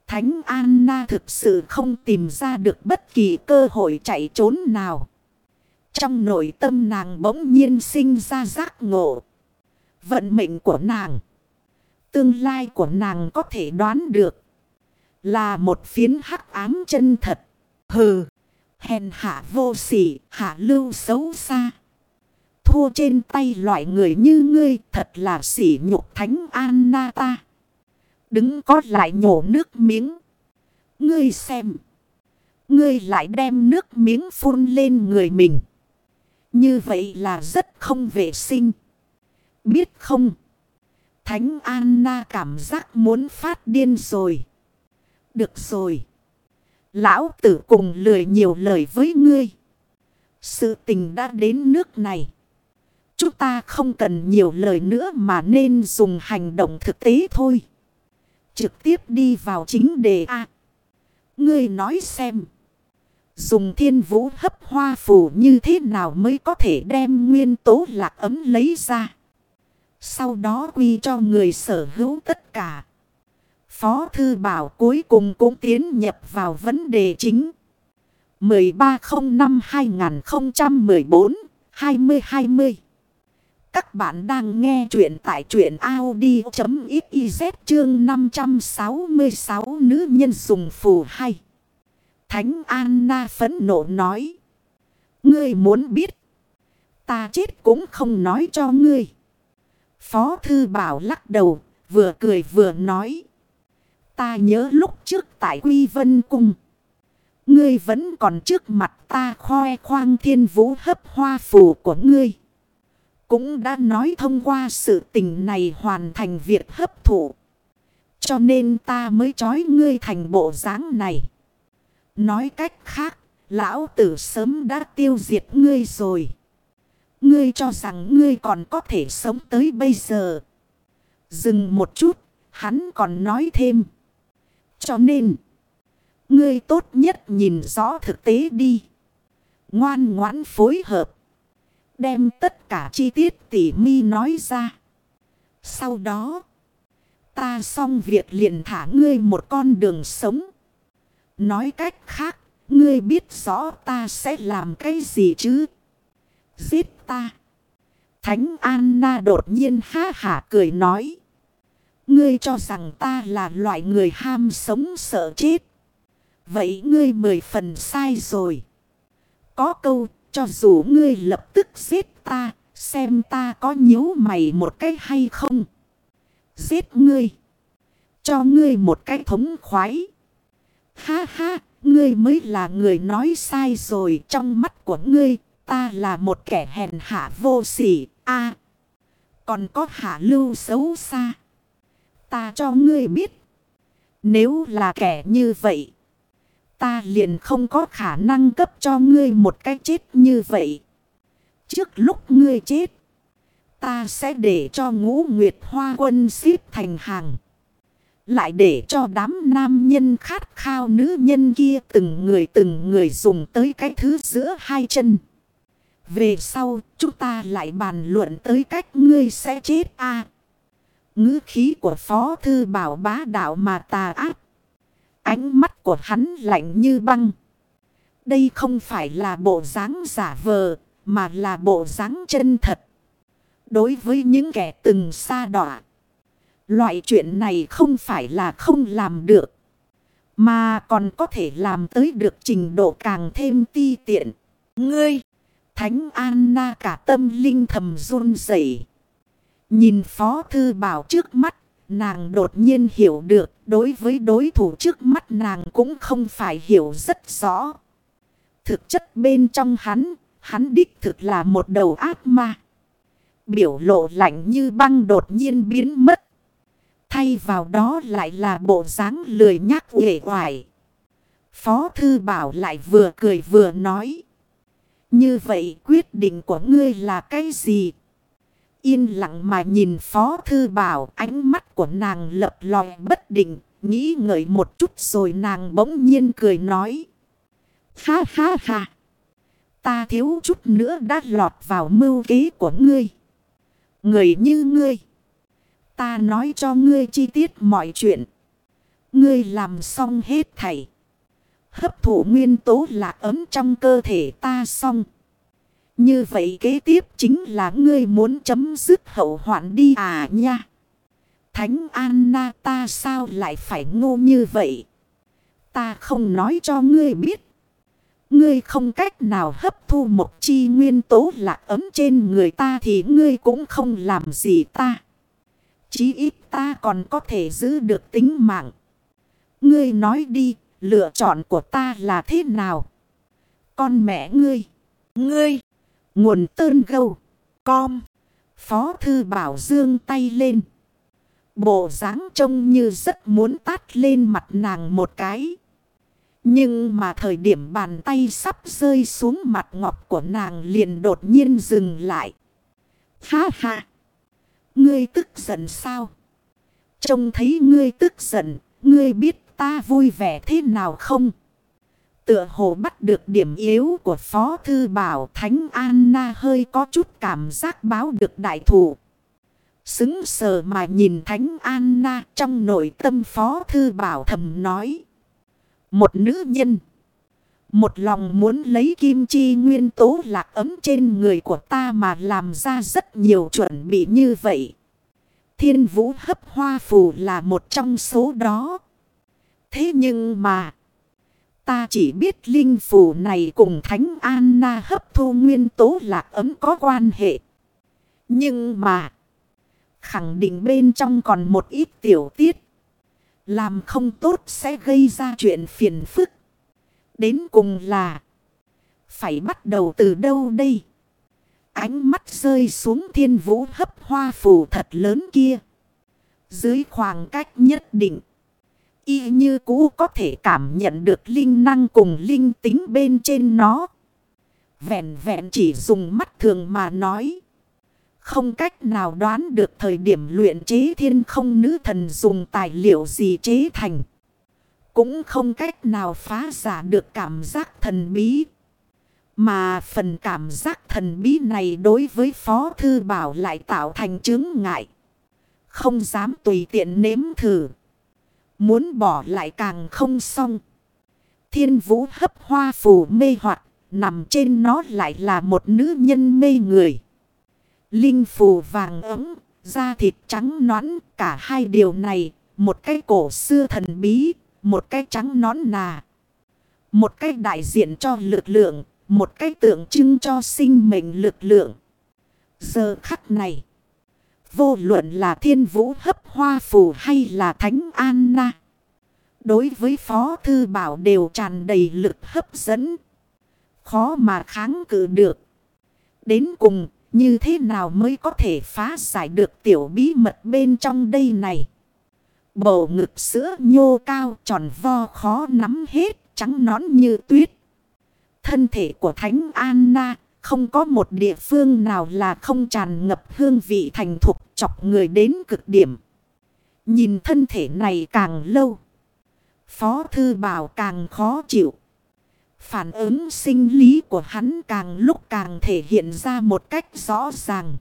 Thánh Anna thực sự không tìm ra được bất kỳ cơ hội chạy trốn nào. Trong nội tâm nàng bỗng nhiên sinh ra giác ngộ. Vận mệnh của nàng. Tương lai của nàng có thể đoán được. Là một phiến hắc ám chân thật. Hừ. Hèn hạ vô sỉ, hạ lưu xấu xa. Thua trên tay loại người như ngươi, thật là sỉ nhục thánh Anna ta. Đứng có lại nhổ nước miếng. Ngươi xem. Ngươi lại đem nước miếng phun lên người mình. Như vậy là rất không vệ sinh. Biết không? Thánh Anna cảm giác muốn phát điên rồi. Được rồi. Lão tử cùng lười nhiều lời với ngươi. Sự tình đã đến nước này. Chúng ta không cần nhiều lời nữa mà nên dùng hành động thực tế thôi. Trực tiếp đi vào chính đề A. ngươi nói xem. Dùng thiên vũ hấp hoa phù như thế nào mới có thể đem nguyên tố lạc ấm lấy ra. Sau đó quy cho người sở hữu tất cả. Phó Thư Bảo cuối cùng cũng tiến nhập vào vấn đề chính. 1305-2014-2020 các bạn đang nghe chuyện tại truyện Audi.xyz chương 566 nữ nhân dùng phù hay. Thánh Anna phấn nộ nói. Ngươi muốn biết. Ta chết cũng không nói cho ngươi. Phó Thư Bảo lắc đầu, vừa cười vừa nói. Ta nhớ lúc trước tại Quy Vân Cung. Ngươi vẫn còn trước mặt ta khoe khoang thiên vũ hấp hoa phù của ngươi. Cũng đã nói thông qua sự tình này hoàn thành việc hấp thụ. Cho nên ta mới trói ngươi thành bộ dáng này. Nói cách khác, lão tử sớm đã tiêu diệt ngươi rồi. Ngươi cho rằng ngươi còn có thể sống tới bây giờ. Dừng một chút, hắn còn nói thêm. Cho nên, ngươi tốt nhất nhìn rõ thực tế đi. Ngoan ngoãn phối hợp. Đem tất cả chi tiết tỉ mi nói ra. Sau đó, Ta xong việc liền thả ngươi một con đường sống. Nói cách khác, ngươi biết rõ ta sẽ làm cái gì chứ? Giết ta. Thánh Anna đột nhiên ha hả cười nói. Ngươi cho rằng ta là loại người ham sống sợ chết. Vậy ngươi mười phần sai rồi. Có câu, cho dù ngươi lập tức giết ta, xem ta có nhíu mày một cách hay không. Giết ngươi. Cho ngươi một cái thống khoái. Ha ha, ngươi mới là người nói sai rồi trong mắt của ngươi. Ta là một kẻ hèn hạ vô sỉ. a còn có hạ lưu xấu xa. Ta cho ngươi biết. Nếu là kẻ như vậy. Ta liền không có khả năng cấp cho ngươi một cái chết như vậy. Trước lúc ngươi chết. Ta sẽ để cho ngũ nguyệt hoa quân xếp thành hàng. Lại để cho đám nam nhân khát khao nữ nhân kia từng người từng người dùng tới cái thứ giữa hai chân. Về sau chúng ta lại bàn luận tới cách ngươi sẽ chết a à, ngữ khí của Phó Thư Bảo bá đạo mà tà ác. Ánh mắt của hắn lạnh như băng. Đây không phải là bộ dáng giả vờ, mà là bộ dáng chân thật. Đối với những kẻ từng xa đọa, loại chuyện này không phải là không làm được. Mà còn có thể làm tới được trình độ càng thêm ti tiện. Ngươi, Thánh Anna cả tâm linh thầm run rẩy Nhìn Phó Thư Bảo trước mắt, nàng đột nhiên hiểu được đối với đối thủ trước mắt nàng cũng không phải hiểu rất rõ. Thực chất bên trong hắn, hắn đích thực là một đầu ác ma. Biểu lộ lạnh như băng đột nhiên biến mất. Thay vào đó lại là bộ dáng lười nhắc uể hoài. Phó Thư Bảo lại vừa cười vừa nói. Như vậy quyết định của ngươi là cái gì? Yên lặng mà nhìn Phó Thư Bảo, ánh mắt của nàng lập lòi bất định. Nghĩ ngợi một chút rồi nàng bỗng nhiên cười nói. Ha ha ha. Ta thiếu chút nữa đã lọt vào mưu kế của ngươi. Người như ngươi. Ta nói cho ngươi chi tiết mọi chuyện. Ngươi làm xong hết thảy. Hấp thụ nguyên tố lạc ấm trong cơ thể ta xong. Như vậy kế tiếp chính là ngươi muốn chấm dứt hậu hoạn đi à nha. Thánh Anna ta sao lại phải ngu như vậy? Ta không nói cho ngươi biết. Ngươi không cách nào hấp thu một chi nguyên tố lạc ấm trên người ta thì ngươi cũng không làm gì ta. Chí ít ta còn có thể giữ được tính mạng. Ngươi nói đi, lựa chọn của ta là thế nào? Con mẹ ngươi, ngươi, nguồn tơn gâu, com. Phó thư bảo dương tay lên. Bộ dáng trông như rất muốn tát lên mặt nàng một cái. Nhưng mà thời điểm bàn tay sắp rơi xuống mặt ngọc của nàng liền đột nhiên dừng lại. Ha ha! Ngươi tức giận sao? Trông thấy ngươi tức giận, ngươi biết ta vui vẻ thế nào không? Tựa hồ bắt được điểm yếu của Phó Thư Bảo Thánh Anna hơi có chút cảm giác báo được đại thủ. Xứng sờ mà nhìn Thánh Anna trong nội tâm Phó Thư Bảo thầm nói. Một nữ nhân. Một lòng muốn lấy kim chi nguyên tố lạc ấm trên người của ta mà làm ra rất nhiều chuẩn bị như vậy. Thiên vũ hấp hoa phù là một trong số đó. Thế nhưng mà. Ta chỉ biết linh phù này cùng Thánh Anna hấp thu nguyên tố lạc ấm có quan hệ. Nhưng mà. Khẳng định bên trong còn một ít tiểu tiết. Làm không tốt sẽ gây ra chuyện phiền phức. Đến cùng là. Phải bắt đầu từ đâu đây? Ánh mắt rơi xuống thiên vũ hấp hoa phù thật lớn kia. Dưới khoảng cách nhất định. Y như cũ có thể cảm nhận được linh năng cùng linh tính bên trên nó. Vẹn vẹn chỉ dùng mắt thường mà nói. Không cách nào đoán được thời điểm luyện chế thiên không nữ thần dùng tài liệu gì chế thành. Cũng không cách nào phá giả được cảm giác thần bí. Mà phần cảm giác thần bí này đối với Phó Thư Bảo lại tạo thành chứng ngại. Không dám tùy tiện nếm thử. Muốn bỏ lại càng không xong. Thiên vũ hấp hoa phù mê hoặc Nằm trên nó lại là một nữ nhân mê người. Linh phù vàng ấm, da thịt trắng nõn. Cả hai điều này, một cái cổ xưa thần bí, một cái trắng nón nà. Một cái đại diện cho lực lượng, một cái tượng trưng cho sinh mệnh lực lượng. Giờ khắc này, vô luận là thiên vũ hấp hoa phù hay là thánh Anna. Đối với Phó Thư Bảo đều tràn đầy lực hấp dẫn. Khó mà kháng cự được. Đến cùng, như thế nào mới có thể phá giải được tiểu bí mật bên trong đây này. Bầu ngực sữa nhô cao tròn vo khó nắm hết trắng nón như tuyết. Thân thể của Thánh Anna không có một địa phương nào là không tràn ngập hương vị thành thục chọc người đến cực điểm. Nhìn thân thể này càng lâu. Phó thư bảo càng khó chịu. Phản ứng sinh lý của hắn càng lúc càng thể hiện ra một cách rõ ràng.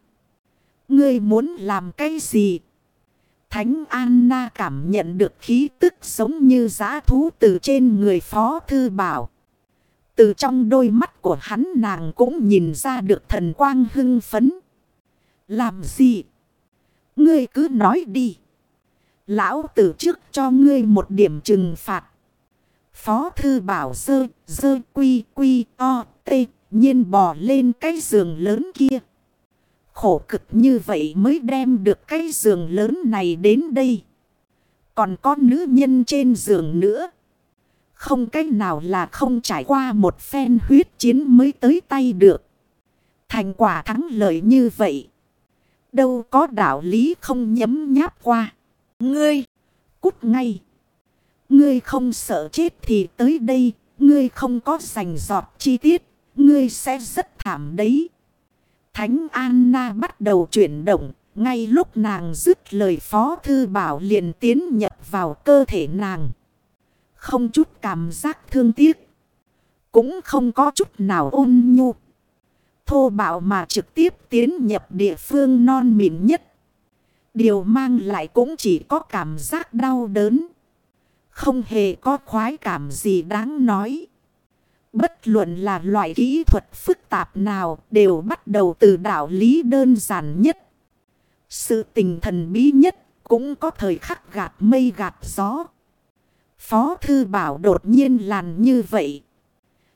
Ngươi muốn làm cái gì? Thánh Anna cảm nhận được khí tức giống như giã thú từ trên người Phó Thư Bảo. Từ trong đôi mắt của hắn nàng cũng nhìn ra được thần quang hưng phấn. Làm gì? Ngươi cứ nói đi. Lão tử trước cho ngươi một điểm trừng phạt. Phó thư bảo dơ, dơ quy quy o tê, nhiên bò lên cái giường lớn kia. Khổ cực như vậy mới đem được cái giường lớn này đến đây. Còn có nữ nhân trên giường nữa. Không cách nào là không trải qua một phen huyết chiến mới tới tay được. Thành quả thắng lợi như vậy. Đâu có đạo lý không nhấm nháp qua. Ngươi, cút ngay. Ngươi không sợ chết thì tới đây, ngươi không có sành giọt chi tiết, ngươi sẽ rất thảm đấy. Thánh Anna bắt đầu chuyển động, ngay lúc nàng dứt lời phó thư bảo liền tiến nhập vào cơ thể nàng. Không chút cảm giác thương tiếc, cũng không có chút nào ôn nhu. Thô bạo mà trực tiếp tiến nhập địa phương non mịn nhất. Điều mang lại cũng chỉ có cảm giác đau đớn. Không hề có khoái cảm gì đáng nói. Bất luận là loại kỹ thuật phức tạp nào đều bắt đầu từ đạo lý đơn giản nhất. Sự tình thần bí nhất cũng có thời khắc gạt mây gạt gió. Phó thư bảo đột nhiên làn như vậy.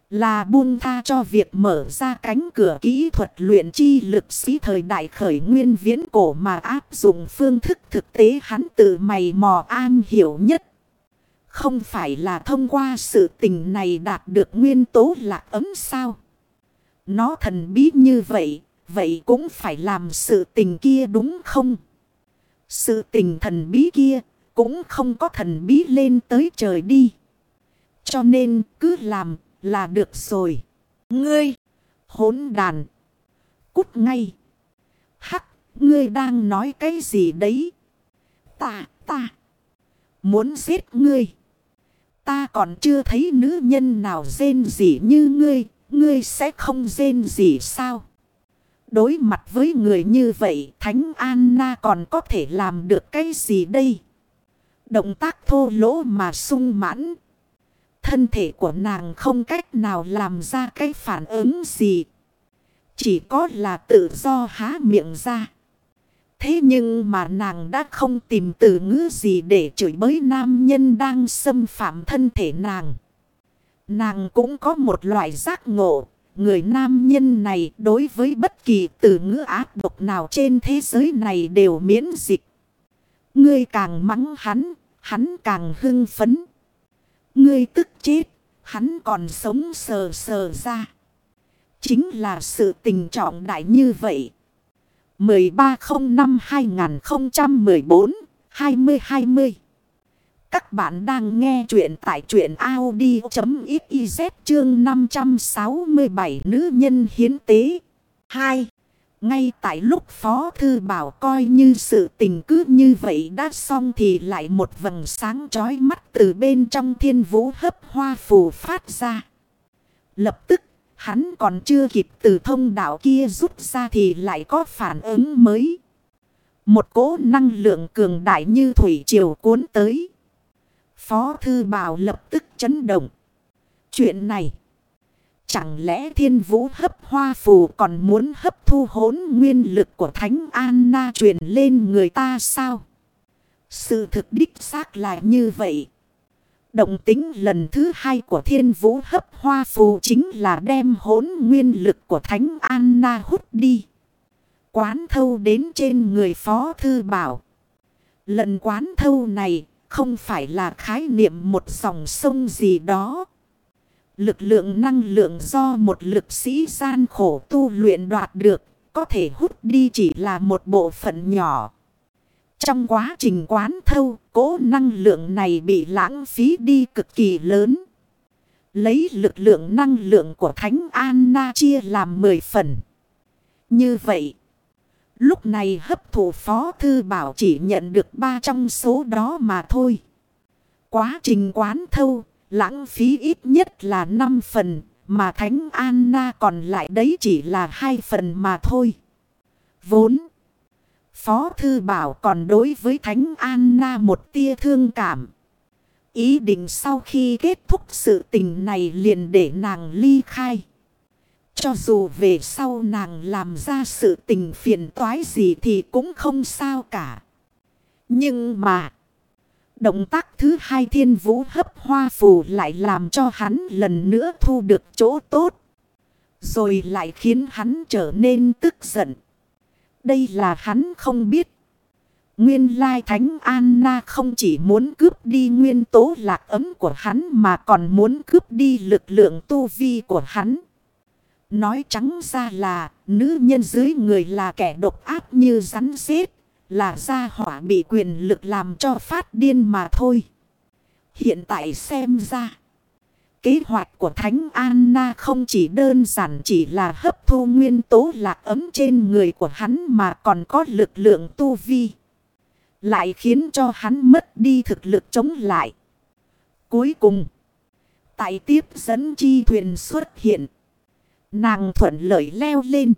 Là buông tha cho việc mở ra cánh cửa kỹ thuật luyện chi lực sĩ thời đại khởi nguyên viễn cổ mà áp dụng phương thức thực tế hắn tự mày mò an hiểu nhất. Không phải là thông qua sự tình này đạt được nguyên tố lạc ấm sao? Nó thần bí như vậy, vậy cũng phải làm sự tình kia đúng không? Sự tình thần bí kia cũng không có thần bí lên tới trời đi. Cho nên cứ làm là được rồi. Ngươi, hỗn đàn, cút ngay. Hắc, ngươi đang nói cái gì đấy? Ta, ta, muốn giết ngươi. Ta còn chưa thấy nữ nhân nào rên gì như ngươi, ngươi sẽ không rên gì sao? Đối mặt với người như vậy, Thánh Anna còn có thể làm được cái gì đây? Động tác thô lỗ mà sung mãn. Thân thể của nàng không cách nào làm ra cái phản ứng gì. Chỉ có là tự do há miệng ra. Thế nhưng mà nàng đã không tìm từ ngữ gì để chửi bới nam nhân đang xâm phạm thân thể nàng. Nàng cũng có một loại giác ngộ. Người nam nhân này đối với bất kỳ từ ngữ ác độc nào trên thế giới này đều miễn dịch. Ngươi càng mắng hắn, hắn càng hưng phấn. Ngươi tức chết, hắn còn sống sờ sờ ra. Chính là sự tình trọng đại như vậy. 1305-2014-2020 Các bạn đang nghe chuyện tại truyện Audi.xyz chương 567 nữ nhân hiến tế 2. Ngay tại lúc Phó Thư Bảo coi như sự tình cứ như vậy đã xong thì lại một vầng sáng chói mắt từ bên trong thiên vũ hấp hoa phù phát ra. Lập tức, Hắn còn chưa kịp từ thông đạo kia rút ra thì lại có phản ứng mới. Một cỗ năng lượng cường đại như thủy triều cuốn tới. Phó Thư Bảo lập tức chấn động. Chuyện này. Chẳng lẽ thiên vũ hấp hoa phù còn muốn hấp thu hốn nguyên lực của Thánh Anna truyền lên người ta sao? Sự thực đích xác là như vậy. Động tính lần thứ hai của thiên vũ hấp hoa phù chính là đem hốn nguyên lực của Thánh Anna hút đi. Quán thâu đến trên người Phó Thư Bảo. Lần quán thâu này không phải là khái niệm một dòng sông gì đó. Lực lượng năng lượng do một lực sĩ gian khổ tu luyện đoạt được, có thể hút đi chỉ là một bộ phận nhỏ. Trong quá trình quán thâu, cố năng lượng này bị lãng phí đi cực kỳ lớn. Lấy lực lượng năng lượng của Thánh Anna chia làm 10 phần. Như vậy, lúc này hấp thụ Phó Thư Bảo chỉ nhận được 3 trong số đó mà thôi. Quá trình quán thâu, lãng phí ít nhất là 5 phần, mà Thánh Anna còn lại đấy chỉ là 2 phần mà thôi. Vốn, Phó Thư Bảo còn đối với Thánh Anna một tia thương cảm. Ý định sau khi kết thúc sự tình này liền để nàng ly khai. Cho dù về sau nàng làm ra sự tình phiền toái gì thì cũng không sao cả. Nhưng mà... Động tác thứ hai thiên vũ hấp hoa phù lại làm cho hắn lần nữa thu được chỗ tốt. Rồi lại khiến hắn trở nên tức giận. Đây là hắn không biết. Nguyên lai Thánh Anna không chỉ muốn cướp đi nguyên tố lạc ấm của hắn mà còn muốn cướp đi lực lượng tu vi của hắn. Nói trắng ra là, nữ nhân dưới người là kẻ độc ác như rắn xếp là gia hỏa bị quyền lực làm cho phát điên mà thôi. Hiện tại xem ra. Kế hoạch của Thánh Anna không chỉ đơn giản chỉ là hấp thu nguyên tố lạc ấm trên người của hắn mà còn có lực lượng tu vi. Lại khiến cho hắn mất đi thực lực chống lại. Cuối cùng, tại tiếp dẫn chi thuyền xuất hiện. Nàng thuận lợi leo lên.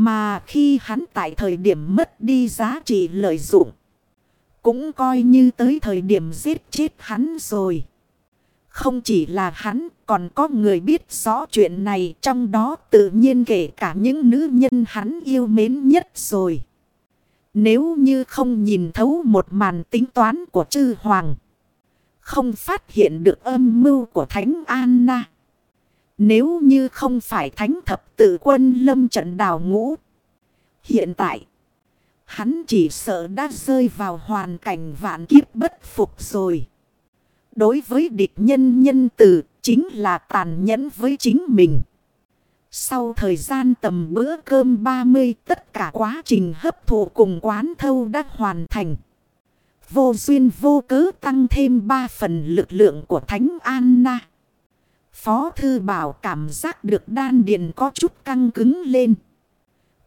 Mà khi hắn tại thời điểm mất đi giá trị lợi dụng. Cũng coi như tới thời điểm giết chết hắn rồi. Không chỉ là hắn, còn có người biết rõ chuyện này, trong đó tự nhiên kể cả những nữ nhân hắn yêu mến nhất rồi. Nếu như không nhìn thấu một màn tính toán của chư hoàng. Không phát hiện được âm mưu của Thánh Anna. Nếu như không phải thánh thập tự quân lâm trận đào ngũ. Hiện tại, hắn chỉ sợ đã rơi vào hoàn cảnh vạn kiếp bất phục rồi. Đối với địch nhân nhân tử, chính là tàn nhẫn với chính mình. Sau thời gian tầm bữa cơm 30, tất cả quá trình hấp thụ cùng quán thâu đã hoàn thành. Vô duyên vô cớ tăng thêm 3 phần lực lượng của Thánh Anna. Phó Thư Bảo cảm giác được đan điền có chút căng cứng lên.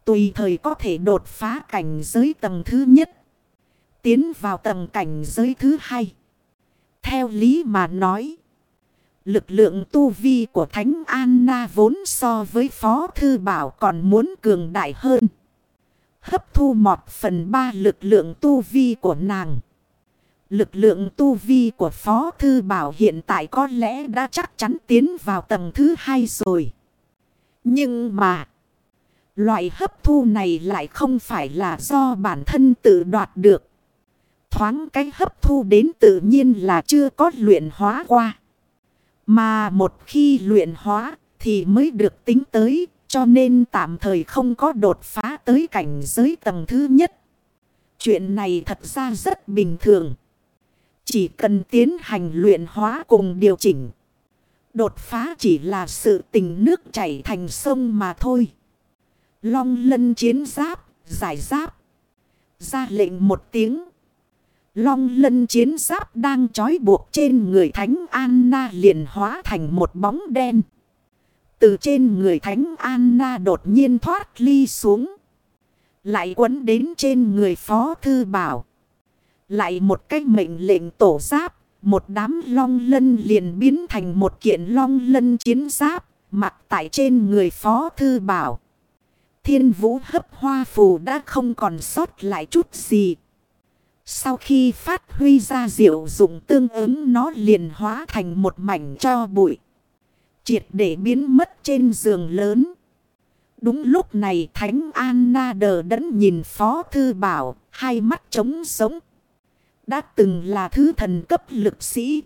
Tùy thời có thể đột phá cảnh giới tầng thứ nhất. Tiến vào tầng cảnh giới thứ hai. Theo lý mà nói. Lực lượng tu vi của Thánh Anna vốn so với Phó Thư Bảo còn muốn cường đại hơn. Hấp thu một phần ba lực lượng tu vi của nàng. Lực lượng tu vi của Phó Thư Bảo hiện tại có lẽ đã chắc chắn tiến vào tầng thứ hai rồi. Nhưng mà, loại hấp thu này lại không phải là do bản thân tự đoạt được. Thoáng cái hấp thu đến tự nhiên là chưa có luyện hóa qua. Mà một khi luyện hóa thì mới được tính tới, cho nên tạm thời không có đột phá tới cảnh giới tầng thứ nhất. Chuyện này thật ra rất bình thường. Chỉ cần tiến hành luyện hóa cùng điều chỉnh. Đột phá chỉ là sự tình nước chảy thành sông mà thôi. Long lân chiến giáp, giải giáp. Ra lệnh một tiếng. Long lân chiến giáp đang trói buộc trên người Thánh Anna liền hóa thành một bóng đen. Từ trên người Thánh Anna đột nhiên thoát ly xuống. Lại quấn đến trên người Phó Thư Bảo. Lại một cái mệnh lệnh tổ giáp. Một đám long lân liền biến thành một kiện long lân chiến giáp. Mặc tại trên người Phó Thư Bảo. thiên vũ hấp hoa phù đã không còn sót lại chút gì. Sau khi phát huy ra diệu dụng tương ứng nó liền hóa thành một mảnh cho bụi. Triệt để biến mất trên giường lớn. Đúng lúc này Thánh Anna đờ đẫn nhìn Phó Thư Bảo, hai mắt trống sống. Đã từng là thứ thần cấp lực sĩ.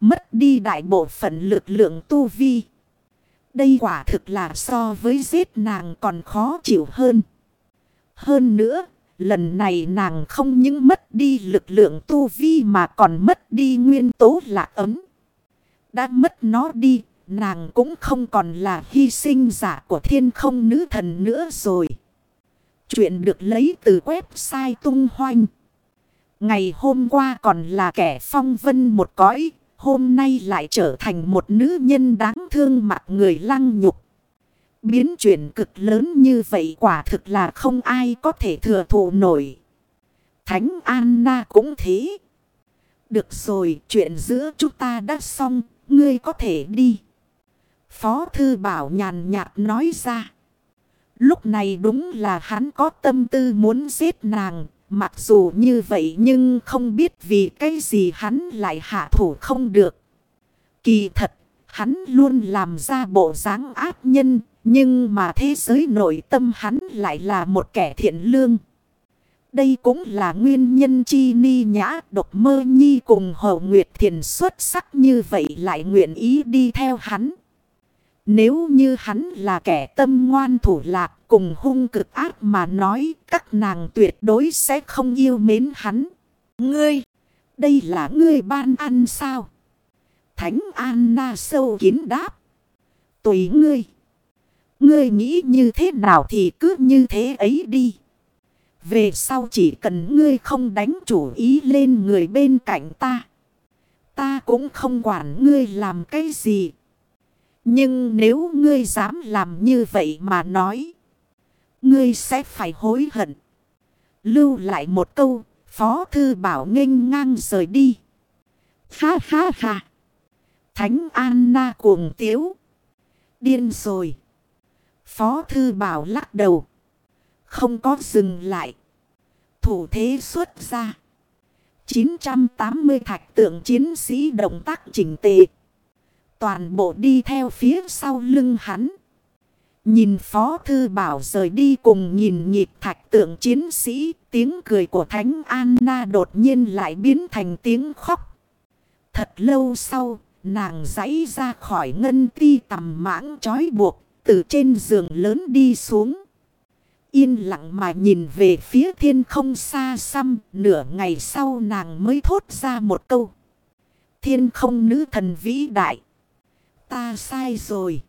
Mất đi đại bộ phận lực lượng tu vi. Đây quả thực là so với giết nàng còn khó chịu hơn. Hơn nữa, lần này nàng không những mất đi lực lượng tu vi mà còn mất đi nguyên tố là ấm. Đã mất nó đi, nàng cũng không còn là hy sinh giả của thiên không nữ thần nữa rồi. Chuyện được lấy từ website tung hoanh. Ngày hôm qua còn là kẻ phong vân một cõi, hôm nay lại trở thành một nữ nhân đáng thương mặt người lăng nhục. Biến chuyển cực lớn như vậy quả thực là không ai có thể thừa thụ nổi. Thánh Anna cũng thế. Được rồi, chuyện giữa chúng ta đã xong, ngươi có thể đi. Phó Thư Bảo nhàn nhạt nói ra. Lúc này đúng là hắn có tâm tư muốn giết nàng. Mặc dù như vậy nhưng không biết vì cái gì hắn lại hạ thủ không được. Kỳ thật, hắn luôn làm ra bộ dáng ác nhân. Nhưng mà thế giới nội tâm hắn lại là một kẻ thiện lương. Đây cũng là nguyên nhân chi ni nhã độc mơ nhi cùng hậu nguyệt thiền xuất sắc như vậy lại nguyện ý đi theo hắn. Nếu như hắn là kẻ tâm ngoan thủ lạc cùng hung cực ác mà nói các nàng tuyệt đối sẽ không yêu mến hắn. Ngươi, đây là ngươi ban ăn sao? Thánh Anna sâu kín đáp. Tùy ngươi. Ngươi nghĩ như thế nào thì cứ như thế ấy đi. Về sau chỉ cần ngươi không đánh chủ ý lên người bên cạnh ta. Ta cũng không quản ngươi làm cái gì. Nhưng nếu ngươi dám làm như vậy mà nói. Ngươi sẽ phải hối hận. Lưu lại một câu. Phó thư bảo nghênh ngang rời đi. Ha ha ha. Thánh Anna cuồng tiếu. Điên rồi. Phó thư bảo lắc đầu. Không có dừng lại. Thủ thế xuất ra. 980 thạch tượng chiến sĩ động tác chỉnh tề. Toàn bộ đi theo phía sau lưng hắn. Nhìn Phó Thư Bảo rời đi cùng nhìn nhịp thạch tượng chiến sĩ. Tiếng cười của Thánh Anna đột nhiên lại biến thành tiếng khóc. Thật lâu sau, nàng giãy ra khỏi ngân ti tầm mãng trói buộc. Từ trên giường lớn đi xuống. Yên lặng mà nhìn về phía thiên không xa xăm. Nửa ngày sau nàng mới thốt ra một câu. Thiên không nữ thần vĩ đại. Ta sai rồi.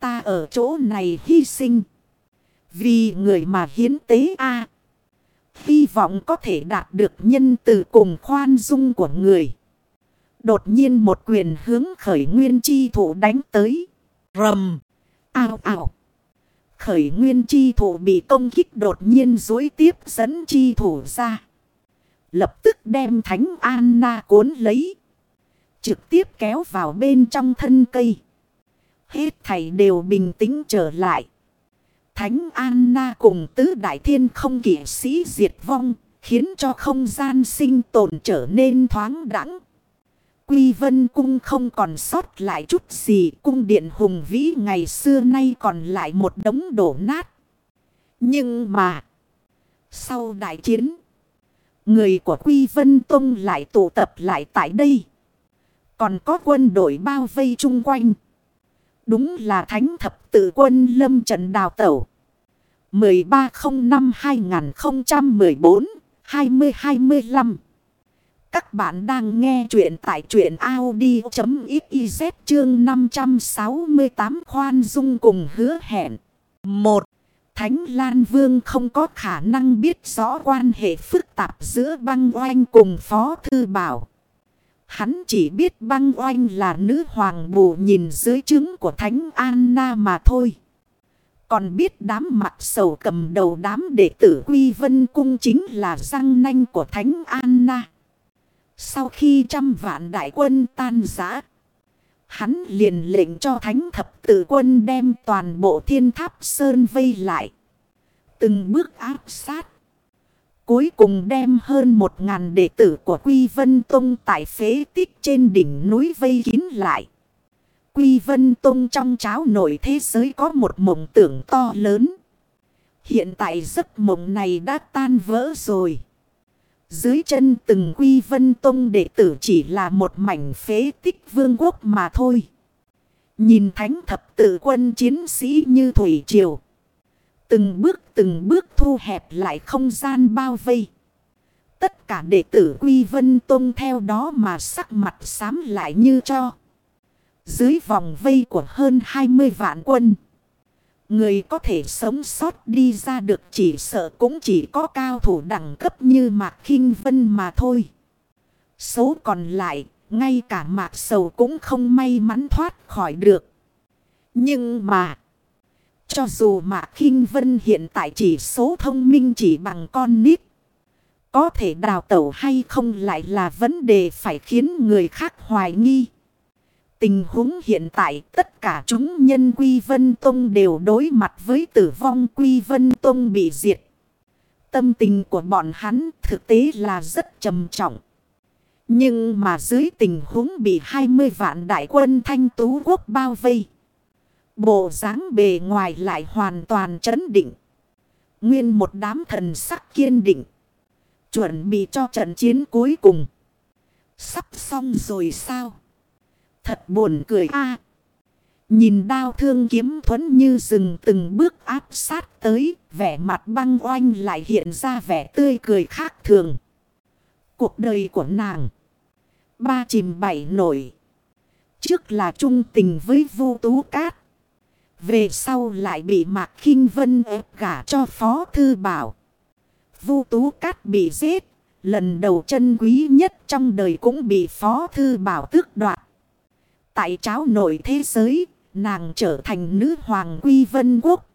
Ta ở chỗ này hy sinh. Vì người mà hiến tế a Hy vọng có thể đạt được nhân từ cùng khoan dung của người. Đột nhiên một quyền hướng khởi nguyên chi thủ đánh tới. Rầm. Ao ảo. Khởi nguyên chi thủ bị công kích đột nhiên dối tiếp dẫn chi thủ ra. Lập tức đem thánh Anna cuốn lấy. Trực tiếp kéo vào bên trong thân cây. Hết thảy đều bình tĩnh trở lại. Thánh Anna cùng tứ đại thiên không kỷ sĩ diệt vong. Khiến cho không gian sinh tồn trở nên thoáng đẳng. Quy vân cung không còn sót lại chút gì. Cung điện hùng vĩ ngày xưa nay còn lại một đống đổ nát. Nhưng mà. Sau đại chiến. Người của Quy Vân Tông lại tụ tập lại tại đây. Còn có quân đội bao vây chung quanh. Đúng là thánh thập tự quân lâm trận đào tẩu. 1305-2014-2025 Các bạn đang nghe chuyện tại chuyện Audi.xyz chương 568 khoan dung cùng hứa hẹn. 1. Thánh Lan Vương không có khả năng biết rõ quan hệ phức tạp giữa băng oanh cùng Phó Thư Bảo. Hắn chỉ biết băng oanh là nữ hoàng bù nhìn dưới trứng của Thánh Anna mà thôi. Còn biết đám mặt sầu cầm đầu đám đệ tử Quy Vân Cung chính là răng nanh của Thánh Anna. Sau khi trăm vạn đại quân tan giã, Hắn liền lệnh cho thánh thập tử quân đem toàn bộ thiên tháp sơn vây lại. Từng bước áp sát. Cuối cùng đem hơn một ngàn đệ tử của Quy Vân Tông tại phế tích trên đỉnh núi vây kín lại. Quy Vân Tông trong cháo nổi thế giới có một mộng tưởng to lớn. Hiện tại giấc mộng này đã tan vỡ rồi. Dưới chân từng Quy Vân Tông đệ tử chỉ là một mảnh phế tích vương quốc mà thôi. Nhìn thánh thập tự quân chiến sĩ như thủy triều. Từng bước từng bước thu hẹp lại không gian bao vây. Tất cả đệ tử Quy Vân Tông theo đó mà sắc mặt xám lại như cho. Dưới vòng vây của hơn 20 vạn quân. Người có thể sống sót đi ra được chỉ sợ cũng chỉ có cao thủ đẳng cấp như Mạc khinh Vân mà thôi. Số còn lại, ngay cả Mạc Sầu cũng không may mắn thoát khỏi được. Nhưng mà, cho dù mà khinh Vân hiện tại chỉ số thông minh chỉ bằng con nít. Có thể đào tẩu hay không lại là vấn đề phải khiến người khác hoài nghi. Tình huống hiện tại tất cả chúng nhân Quy Vân Tông đều đối mặt với tử vong Quy Vân Tông bị diệt. Tâm tình của bọn hắn thực tế là rất trầm trọng. Nhưng mà dưới tình huống bị 20 vạn đại quân thanh tú quốc bao vây. Bộ dáng bề ngoài lại hoàn toàn chấn định. Nguyên một đám thần sắc kiên định. Chuẩn bị cho trận chiến cuối cùng. Sắp xong rồi sao? Thật buồn cười a Nhìn đao thương kiếm thuẫn như rừng từng bước áp sát tới, vẻ mặt băng oanh lại hiện ra vẻ tươi cười khác thường. Cuộc đời của nàng. Ba chìm bảy nổi. Trước là trung tình với vô tú cát. Về sau lại bị Mạc khinh Vân ép gả cho Phó Thư Bảo. Vu Tú Cát bị giết. Lần đầu chân quý nhất trong đời cũng bị Phó Thư Bảo tước đoạt. Tại cháo nổi thế giới, nàng trở thành nữ hoàng quy vân quốc.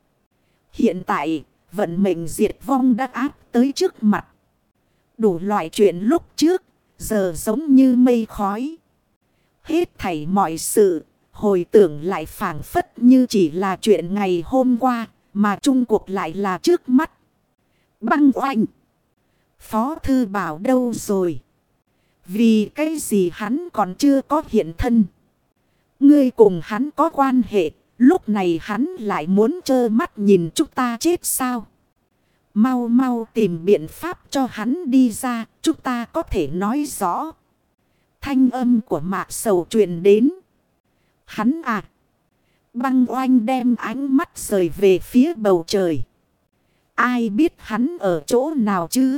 Hiện tại, vận mệnh diệt vong đã áp tới trước mặt. Đủ loại chuyện lúc trước, giờ giống như mây khói. Hết thảy mọi sự, hồi tưởng lại phản phất như chỉ là chuyện ngày hôm qua, mà trung cuộc lại là trước mắt. Băng oanh! Phó thư bảo đâu rồi? Vì cái gì hắn còn chưa có hiện thân? Ngươi cùng hắn có quan hệ, lúc này hắn lại muốn trơ mắt nhìn chúng ta chết sao? Mau mau tìm biện pháp cho hắn đi ra, chúng ta có thể nói rõ. Thanh âm của mạc sầu truyền đến. Hắn à! Băng oanh đem ánh mắt rời về phía bầu trời. Ai biết hắn ở chỗ nào chứ?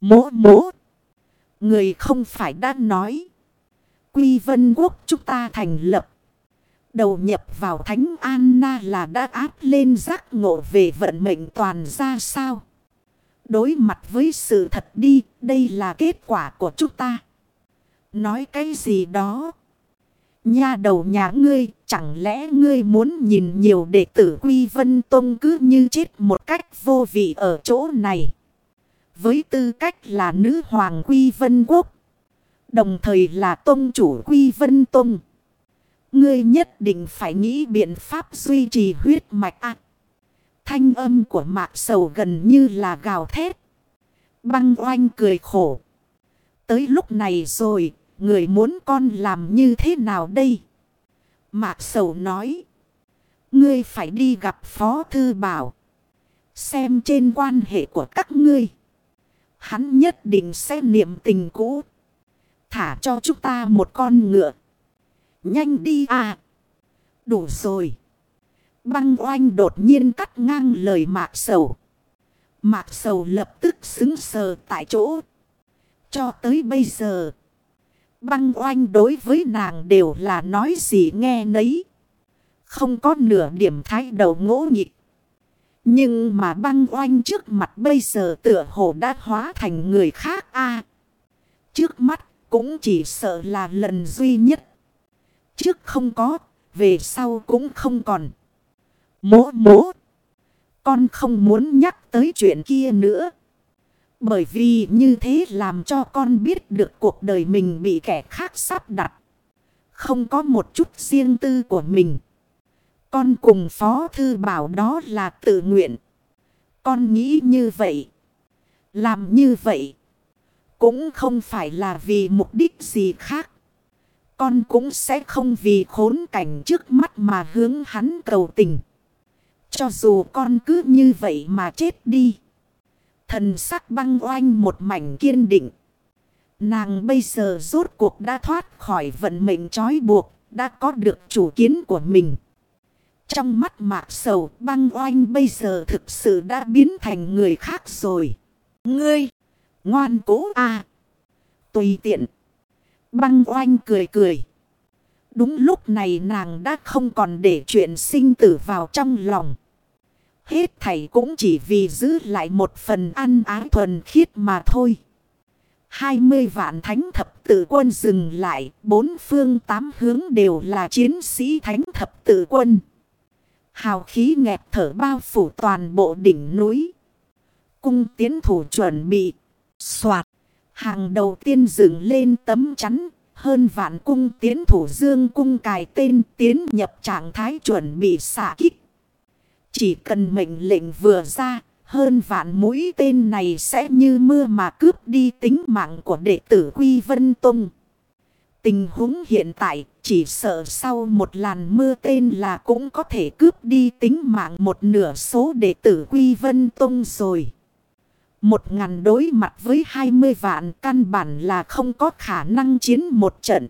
Mố mố! Người không phải đã nói. Quy vân quốc chúng ta thành lập. Đầu nhập vào Thánh Anna là đã áp lên giác ngộ về vận mệnh toàn ra sao? Đối mặt với sự thật đi, đây là kết quả của chúng ta. Nói cái gì đó? Nha đầu nhà ngươi, chẳng lẽ ngươi muốn nhìn nhiều đệ tử Quy Vân Tông cứ như chết một cách vô vị ở chỗ này? Với tư cách là nữ hoàng Quy Vân Quốc, Đồng thời là tôn chủ quy vân tôn. Ngươi nhất định phải nghĩ biện pháp duy trì huyết mạch ạ. Thanh âm của mạc sầu gần như là gào thét. Băng oanh cười khổ. Tới lúc này rồi, người muốn con làm như thế nào đây? Mạc sầu nói. Ngươi phải đi gặp Phó Thư Bảo. Xem trên quan hệ của các ngươi. Hắn nhất định sẽ niệm tình cũ. Thả cho chúng ta một con ngựa. Nhanh đi à. Đủ rồi. Băng oanh đột nhiên cắt ngang lời mạc sầu. Mạc sầu lập tức xứng sờ tại chỗ. Cho tới bây giờ. Băng oanh đối với nàng đều là nói gì nghe nấy. Không có nửa điểm thái đầu ngỗ nghịch. Nhưng mà băng oanh trước mặt bây giờ tựa hồ đã hóa thành người khác a Trước mắt cũng chỉ sợ là lần duy nhất. Trước không có, về sau cũng không còn. Mố mố. Con không muốn nhắc tới chuyện kia nữa. Bởi vì như thế làm cho con biết được cuộc đời mình bị kẻ khác sắp đặt. Không có một chút riêng tư của mình. Con cùng Phó Thư Bảo đó là tự nguyện. Con nghĩ như vậy. Làm như vậy. Cũng không phải là vì mục đích gì khác. Con cũng sẽ không vì khốn cảnh trước mắt mà hướng hắn cầu tình. Cho dù con cứ như vậy mà chết đi. Thần sắc băng oanh một mảnh kiên định. Nàng bây giờ rốt cuộc đã thoát khỏi vận mệnh trói buộc, đã có được chủ kiến của mình. Trong mắt mạc sầu băng oanh bây giờ thực sự đã biến thành người khác rồi. Ngươi, ngoan cố à, tùy tiện. Băng oanh cười cười. Đúng lúc này nàng đã không còn để chuyện sinh tử vào trong lòng. Hết thảy cũng chỉ vì giữ lại một phần ăn ái thuần khiết mà thôi. 20 vạn thánh thập tự quân dừng lại, bốn phương tám hướng đều là chiến sĩ thánh thập tự quân. Hào khí nghẹt thở bao phủ toàn bộ đỉnh núi. Cung tiến thủ chuẩn bị, soạt. Hàng đầu tiên dựng lên tấm chắn, hơn vạn cung tiến thủ dương cung cài tên tiến nhập trạng thái chuẩn bị xạ kích. Chỉ cần mệnh lệnh vừa ra, hơn vạn mũi tên này sẽ như mưa mà cướp đi tính mạng của đệ tử Quy Vân Tông. Tình huống hiện tại chỉ sợ sau một làn mưa tên là cũng có thể cướp đi tính mạng một nửa số đệ tử Quy Vân Tông rồi. Một ngàn đối mặt với hai mươi vạn căn bản là không có khả năng chiến một trận.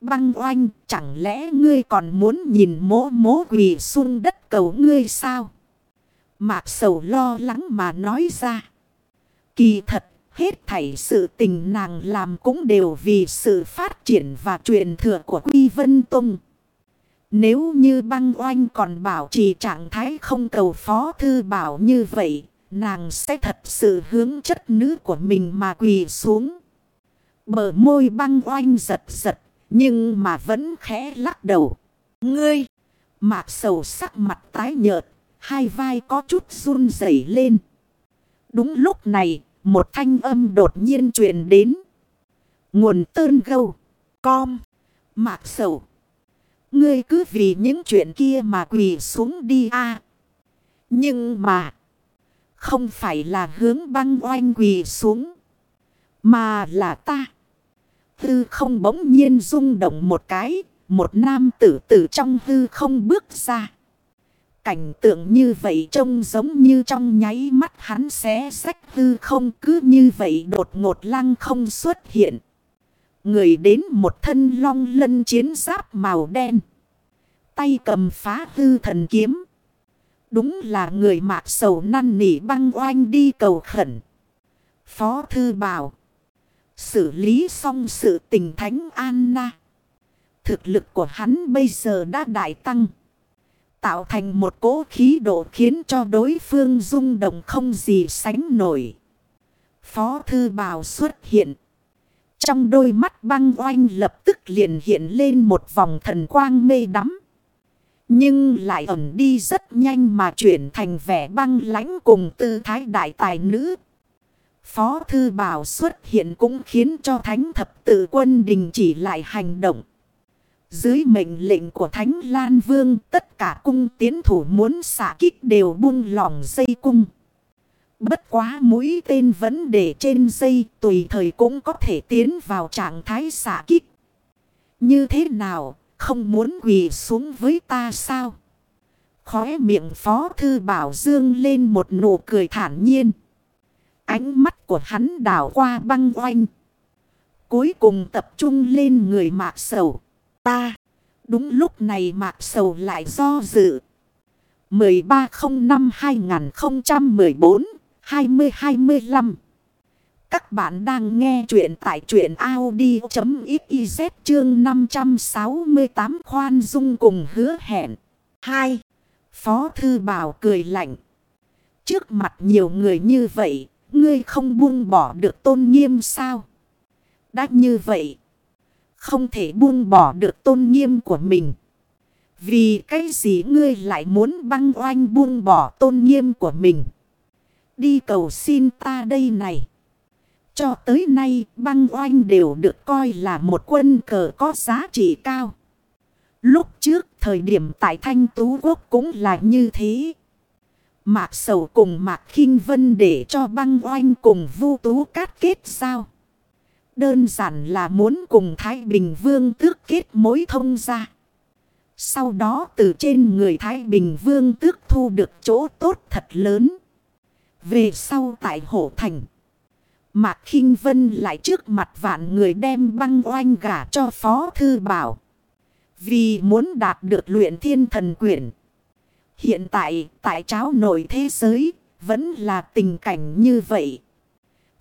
Băng oanh chẳng lẽ ngươi còn muốn nhìn mố mố quỳ xuống đất cầu ngươi sao? Mạc sầu lo lắng mà nói ra. Kỳ thật, hết thảy sự tình nàng làm cũng đều vì sự phát triển và truyền thừa của Quy Vân Tông. Nếu như băng oanh còn bảo trì trạng thái không cầu phó thư bảo như vậy, nàng sẽ thật sự hướng chất nữ của mình mà quỳ xuống. Bờ môi băng oanh giật giật, nhưng mà vẫn khẽ lắc đầu. Ngươi, mạc sầu sắc mặt tái nhợt, hai vai có chút run rẩy lên. Đúng lúc này, một thanh âm đột nhiên truyền đến. Nguồn tơn gâu, com, mạc sầu. Ngươi cứ vì những chuyện kia mà quỳ xuống đi a Nhưng mà, không phải là hướng băng oanh quỳ xuống, mà là ta. Hư không bỗng nhiên rung động một cái, một nam tử tử trong hư không bước ra. Cảnh tượng như vậy trông giống như trong nháy mắt hắn xé sách hư không cứ như vậy đột ngột lăng không xuất hiện. Người đến một thân long lân chiến giáp màu đen. Tay cầm phá hư thần kiếm. Đúng là người mạc sầu năn nỉ băng oanh đi cầu khẩn. Phó thư bảo. Xử lý xong sự tình thánh Anna. Thực lực của hắn bây giờ đã đại tăng. Tạo thành một cố khí độ khiến cho đối phương rung động không gì sánh nổi. Phó thư bào xuất hiện. Trong đôi mắt băng oanh lập tức liền hiện lên một vòng thần quang mê đắm. Nhưng lại ẩn đi rất nhanh mà chuyển thành vẻ băng lãnh cùng tư thái đại tài nữ. Phó thư bảo xuất hiện cũng khiến cho thánh thập tự quân đình chỉ lại hành động. Dưới mệnh lệnh của Thánh Lan Vương, tất cả cung tiến thủ muốn xả kích đều buông lỏng dây cung. Bất quá mũi tên vẫn để trên dây, tùy thời cũng có thể tiến vào trạng thái xả kích. Như thế nào, không muốn quỳ xuống với ta sao? Khóe miệng Phó Thư Bảo Dương lên một nụ cười thản nhiên. Ánh mắt của hắn đảo qua băng oanh. Cuối cùng tập trung lên người mạc sầu. Ta. Đúng lúc này mạc sầu lại do dự. 1305-2014-2025 Các bạn đang nghe chuyện tại chuyện Audi.xyz chương 568 khoan dung cùng hứa hẹn. 2. Phó Thư Bảo cười lạnh. Trước mặt nhiều người như vậy, ngươi không buông bỏ được tôn nghiêm sao? Đã như vậy, không thể buông bỏ được tôn nghiêm của mình. Vì cái gì ngươi lại muốn băng oanh buông bỏ tôn nghiêm của mình? Đi cầu xin ta đây này. Cho tới nay, băng oanh đều được coi là một quân cờ có giá trị cao. Lúc trước thời điểm tại Thanh Tú Quốc cũng là như thế. Mạc Sầu cùng Mạc khinh Vân để cho băng oanh cùng vu tú cát kết sao. Đơn giản là muốn cùng Thái Bình Vương tước kết mối thông ra. Sau đó từ trên người Thái Bình Vương tước thu được chỗ tốt thật lớn. Về sau tại Hổ Thành. Mạc khinh Vân lại trước mặt vạn người đem băng oanh gả cho Phó Thư Bảo. Vì muốn đạt được luyện thiên thần quyển. Hiện tại, tại cháo nổi thế giới, vẫn là tình cảnh như vậy.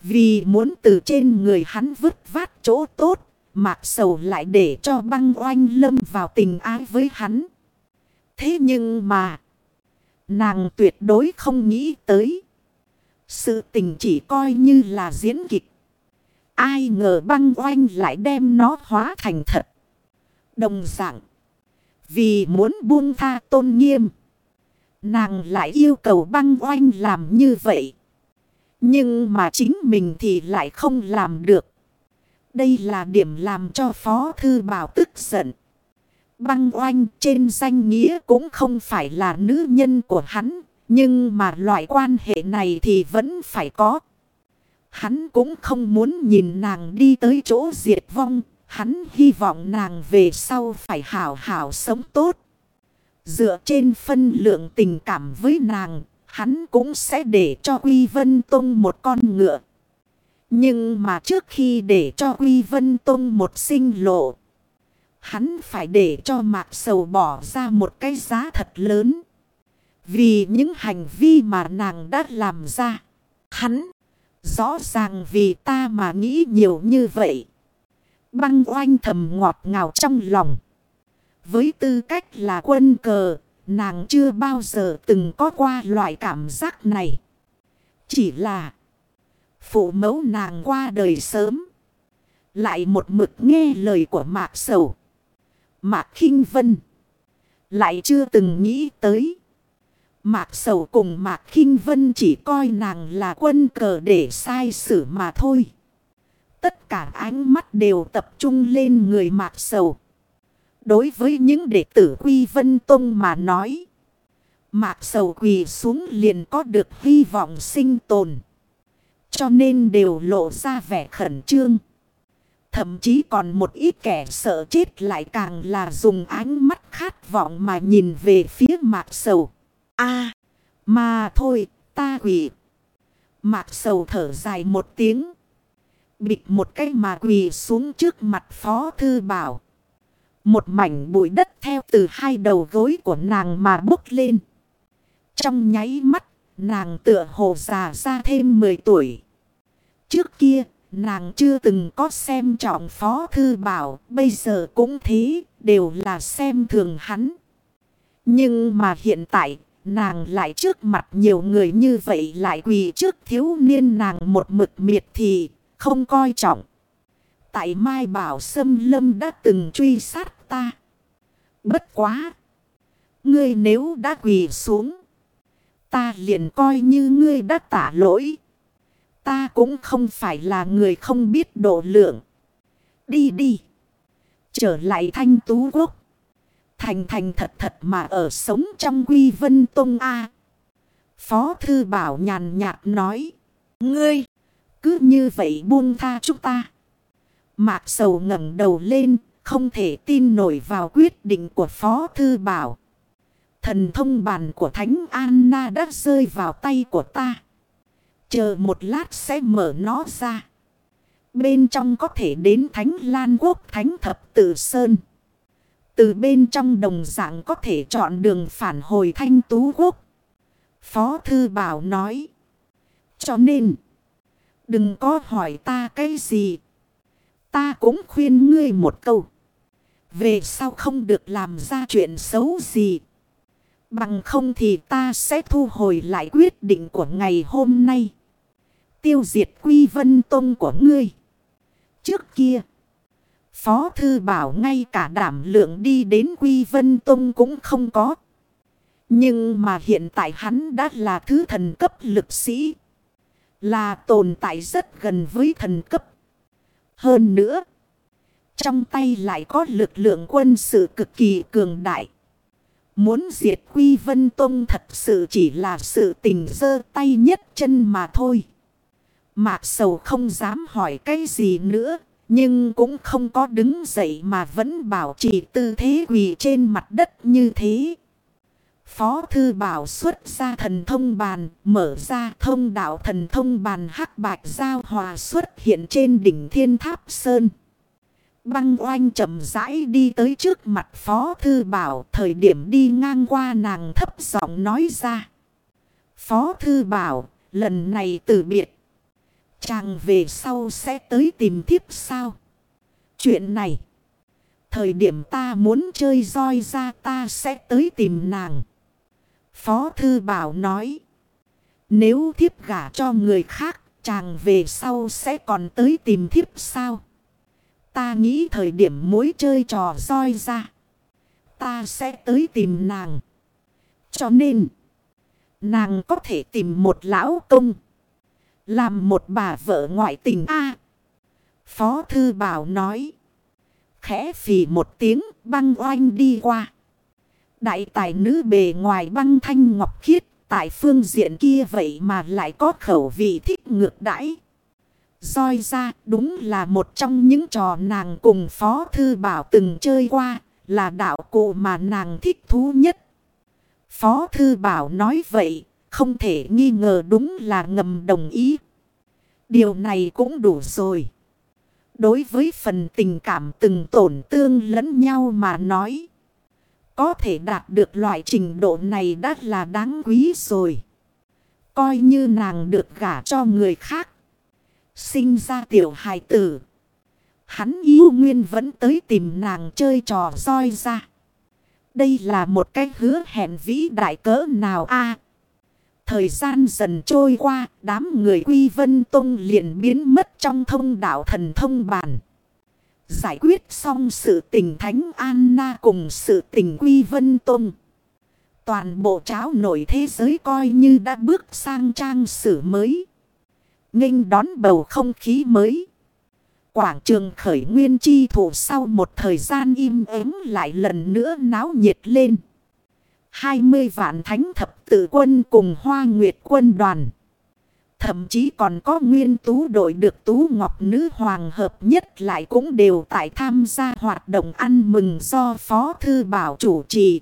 Vì muốn từ trên người hắn vứt vát chỗ tốt, Mạc Sầu lại để cho băng oanh lâm vào tình ái với hắn. Thế nhưng mà, nàng tuyệt đối không nghĩ tới. Sự tình chỉ coi như là diễn kịch. Ai ngờ băng oanh lại đem nó hóa thành thật. Đồng dạng. Vì muốn buông tha tôn nghiêm. Nàng lại yêu cầu băng oanh làm như vậy. Nhưng mà chính mình thì lại không làm được. Đây là điểm làm cho Phó Thư Bảo tức giận. Băng oanh trên danh nghĩa cũng không phải là nữ nhân của hắn. Nhưng mà loại quan hệ này thì vẫn phải có. Hắn cũng không muốn nhìn nàng đi tới chỗ diệt vong. Hắn hy vọng nàng về sau phải hảo hảo sống tốt. Dựa trên phân lượng tình cảm với nàng, hắn cũng sẽ để cho Quy Vân Tông một con ngựa. Nhưng mà trước khi để cho Quy Vân Tông một sinh lộ, hắn phải để cho Mạc Sầu bỏ ra một cái giá thật lớn. Vì những hành vi mà nàng đã làm ra, hắn rõ ràng vì ta mà nghĩ nhiều như vậy. Băng oanh thầm ngọt ngào trong lòng. Với tư cách là quân cờ, nàng chưa bao giờ từng có qua loại cảm giác này. Chỉ là phụ mẫu nàng qua đời sớm. Lại một mực nghe lời của Mạc Sầu. Mạc khinh Vân. Lại chưa từng nghĩ tới. Mạc Sầu cùng Mạc khinh Vân chỉ coi nàng là quân cờ để sai xử mà thôi. Tất cả ánh mắt đều tập trung lên người Mạc Sầu. Đối với những đệ tử Quy Vân Tông mà nói. Mạc Sầu quỳ xuống liền có được hy vọng sinh tồn. Cho nên đều lộ ra vẻ khẩn trương. Thậm chí còn một ít kẻ sợ chết lại càng là dùng ánh mắt khát vọng mà nhìn về phía mạc sầu. a mà thôi, ta quỳ. Mạc sầu thở dài một tiếng. Bịt một cái mà quỳ xuống trước mặt phó thư bảo. Một mảnh bụi đất theo từ hai đầu gối của nàng mà bốc lên. Trong nháy mắt, nàng tựa hồ già ra thêm 10 tuổi. Trước kia, nàng chưa từng có xem trọng phó thư bảo, bây giờ cũng thế, đều là xem thường hắn. Nhưng mà hiện tại, nàng lại trước mặt nhiều người như vậy lại quỳ trước thiếu niên nàng một mực miệt thì, không coi trọng. Tại Mai Bảo Sâm Lâm đã từng truy sát ta. Bất quá! Ngươi nếu đã quỳ xuống, ta liền coi như ngươi đã tả lỗi. Ta cũng không phải là người không biết độ lượng. Đi đi. Trở lại thanh tú quốc. Thành thành thật thật mà ở sống trong quy vân tông A. Phó thư bảo nhàn nhạt nói. Ngươi. Cứ như vậy buông tha chúng ta. Mạc sầu ngẩng đầu lên. Không thể tin nổi vào quyết định của Phó Thư Bảo. Thần thông bàn của Thánh Anna đã rơi vào tay của ta. Chờ một lát sẽ mở nó ra. Bên trong có thể đến Thánh Lan Quốc Thánh Thập Tử Sơn. Từ bên trong đồng dạng có thể chọn đường phản hồi Thanh Tú Quốc. Phó Thư Bảo nói. Cho nên, đừng có hỏi ta cái gì. Ta cũng khuyên ngươi một câu. Về sau không được làm ra chuyện xấu gì. Bằng không thì ta sẽ thu hồi lại quyết định của ngày hôm nay. Tiêu diệt quy vân tông của ngươi. Trước kia. Phó thư bảo ngay cả đảm lượng đi đến quy vân tông cũng không có. Nhưng mà hiện tại hắn đã là thứ thần cấp lực sĩ. Là tồn tại rất gần với thần cấp. Hơn nữa. Trong tay lại có lực lượng quân sự cực kỳ cường đại. Muốn diệt Quy Vân Tông thật sự chỉ là sự tình dơ tay nhất chân mà thôi. Mạc Sầu không dám hỏi cái gì nữa. Nhưng cũng không có đứng dậy mà vẫn bảo trì tư thế quỳ trên mặt đất như thế. Phó thư bảo xuất ra thần thông bàn, mở ra thông đạo thần thông bàn hắc bạch giao hòa xuất hiện trên đỉnh thiên tháp sơn. Băng oanh chậm rãi đi tới trước mặt Phó Thư Bảo thời điểm đi ngang qua nàng thấp giọng nói ra. Phó Thư Bảo lần này từ biệt. Chàng về sau sẽ tới tìm thiếp sao? Chuyện này. Thời điểm ta muốn chơi roi ra ta sẽ tới tìm nàng. Phó Thư Bảo nói. Nếu thiếp gả cho người khác, chàng về sau sẽ còn tới tìm thiếp sao? Ta nghĩ thời điểm mối chơi trò roi ra. Ta sẽ tới tìm nàng. Cho nên, nàng có thể tìm một lão công. Làm một bà vợ ngoại tình A. Phó Thư Bảo nói. Khẽ phì một tiếng băng oanh đi qua. Đại tài nữ bề ngoài băng thanh ngọc khiết. Tại phương diện kia vậy mà lại có khẩu vị thích ngược đãi soi ra đúng là một trong những trò nàng cùng Phó Thư Bảo từng chơi qua. Là đạo cụ mà nàng thích thú nhất. Phó Thư Bảo nói vậy, không thể nghi ngờ đúng là ngầm đồng ý. Điều này cũng đủ rồi. Đối với phần tình cảm từng tổn tương lẫn nhau mà nói. Có thể đạt được loại trình độ này đã là đáng quý rồi. Coi như nàng được gả cho người khác. Sinh ra tiểu hài tử. Hắn yêu nguyên vẫn tới tìm nàng chơi trò roi ra. Đây là một cái hứa hẹn vĩ đại cỡ nào a Thời gian dần trôi qua, đám người Quy Vân Tông liền biến mất trong thông đạo thần thông bản. Giải quyết xong sự tình Thánh Anna cùng sự tình Quy Vân Tông. Toàn bộ cháo nổi thế giới coi như đã bước sang trang sử mới nghênh đón bầu không khí mới. Quảng trường khởi nguyên chi thủ sau một thời gian im ắng lại lần nữa náo nhiệt lên. 20 vạn thánh thập tự quân cùng hoa nguyệt quân đoàn. Thậm chí còn có nguyên tú đội được tú ngọc nữ hoàng hợp nhất lại cũng đều tại tham gia hoạt động ăn mừng do Phó Thư Bảo chủ trì.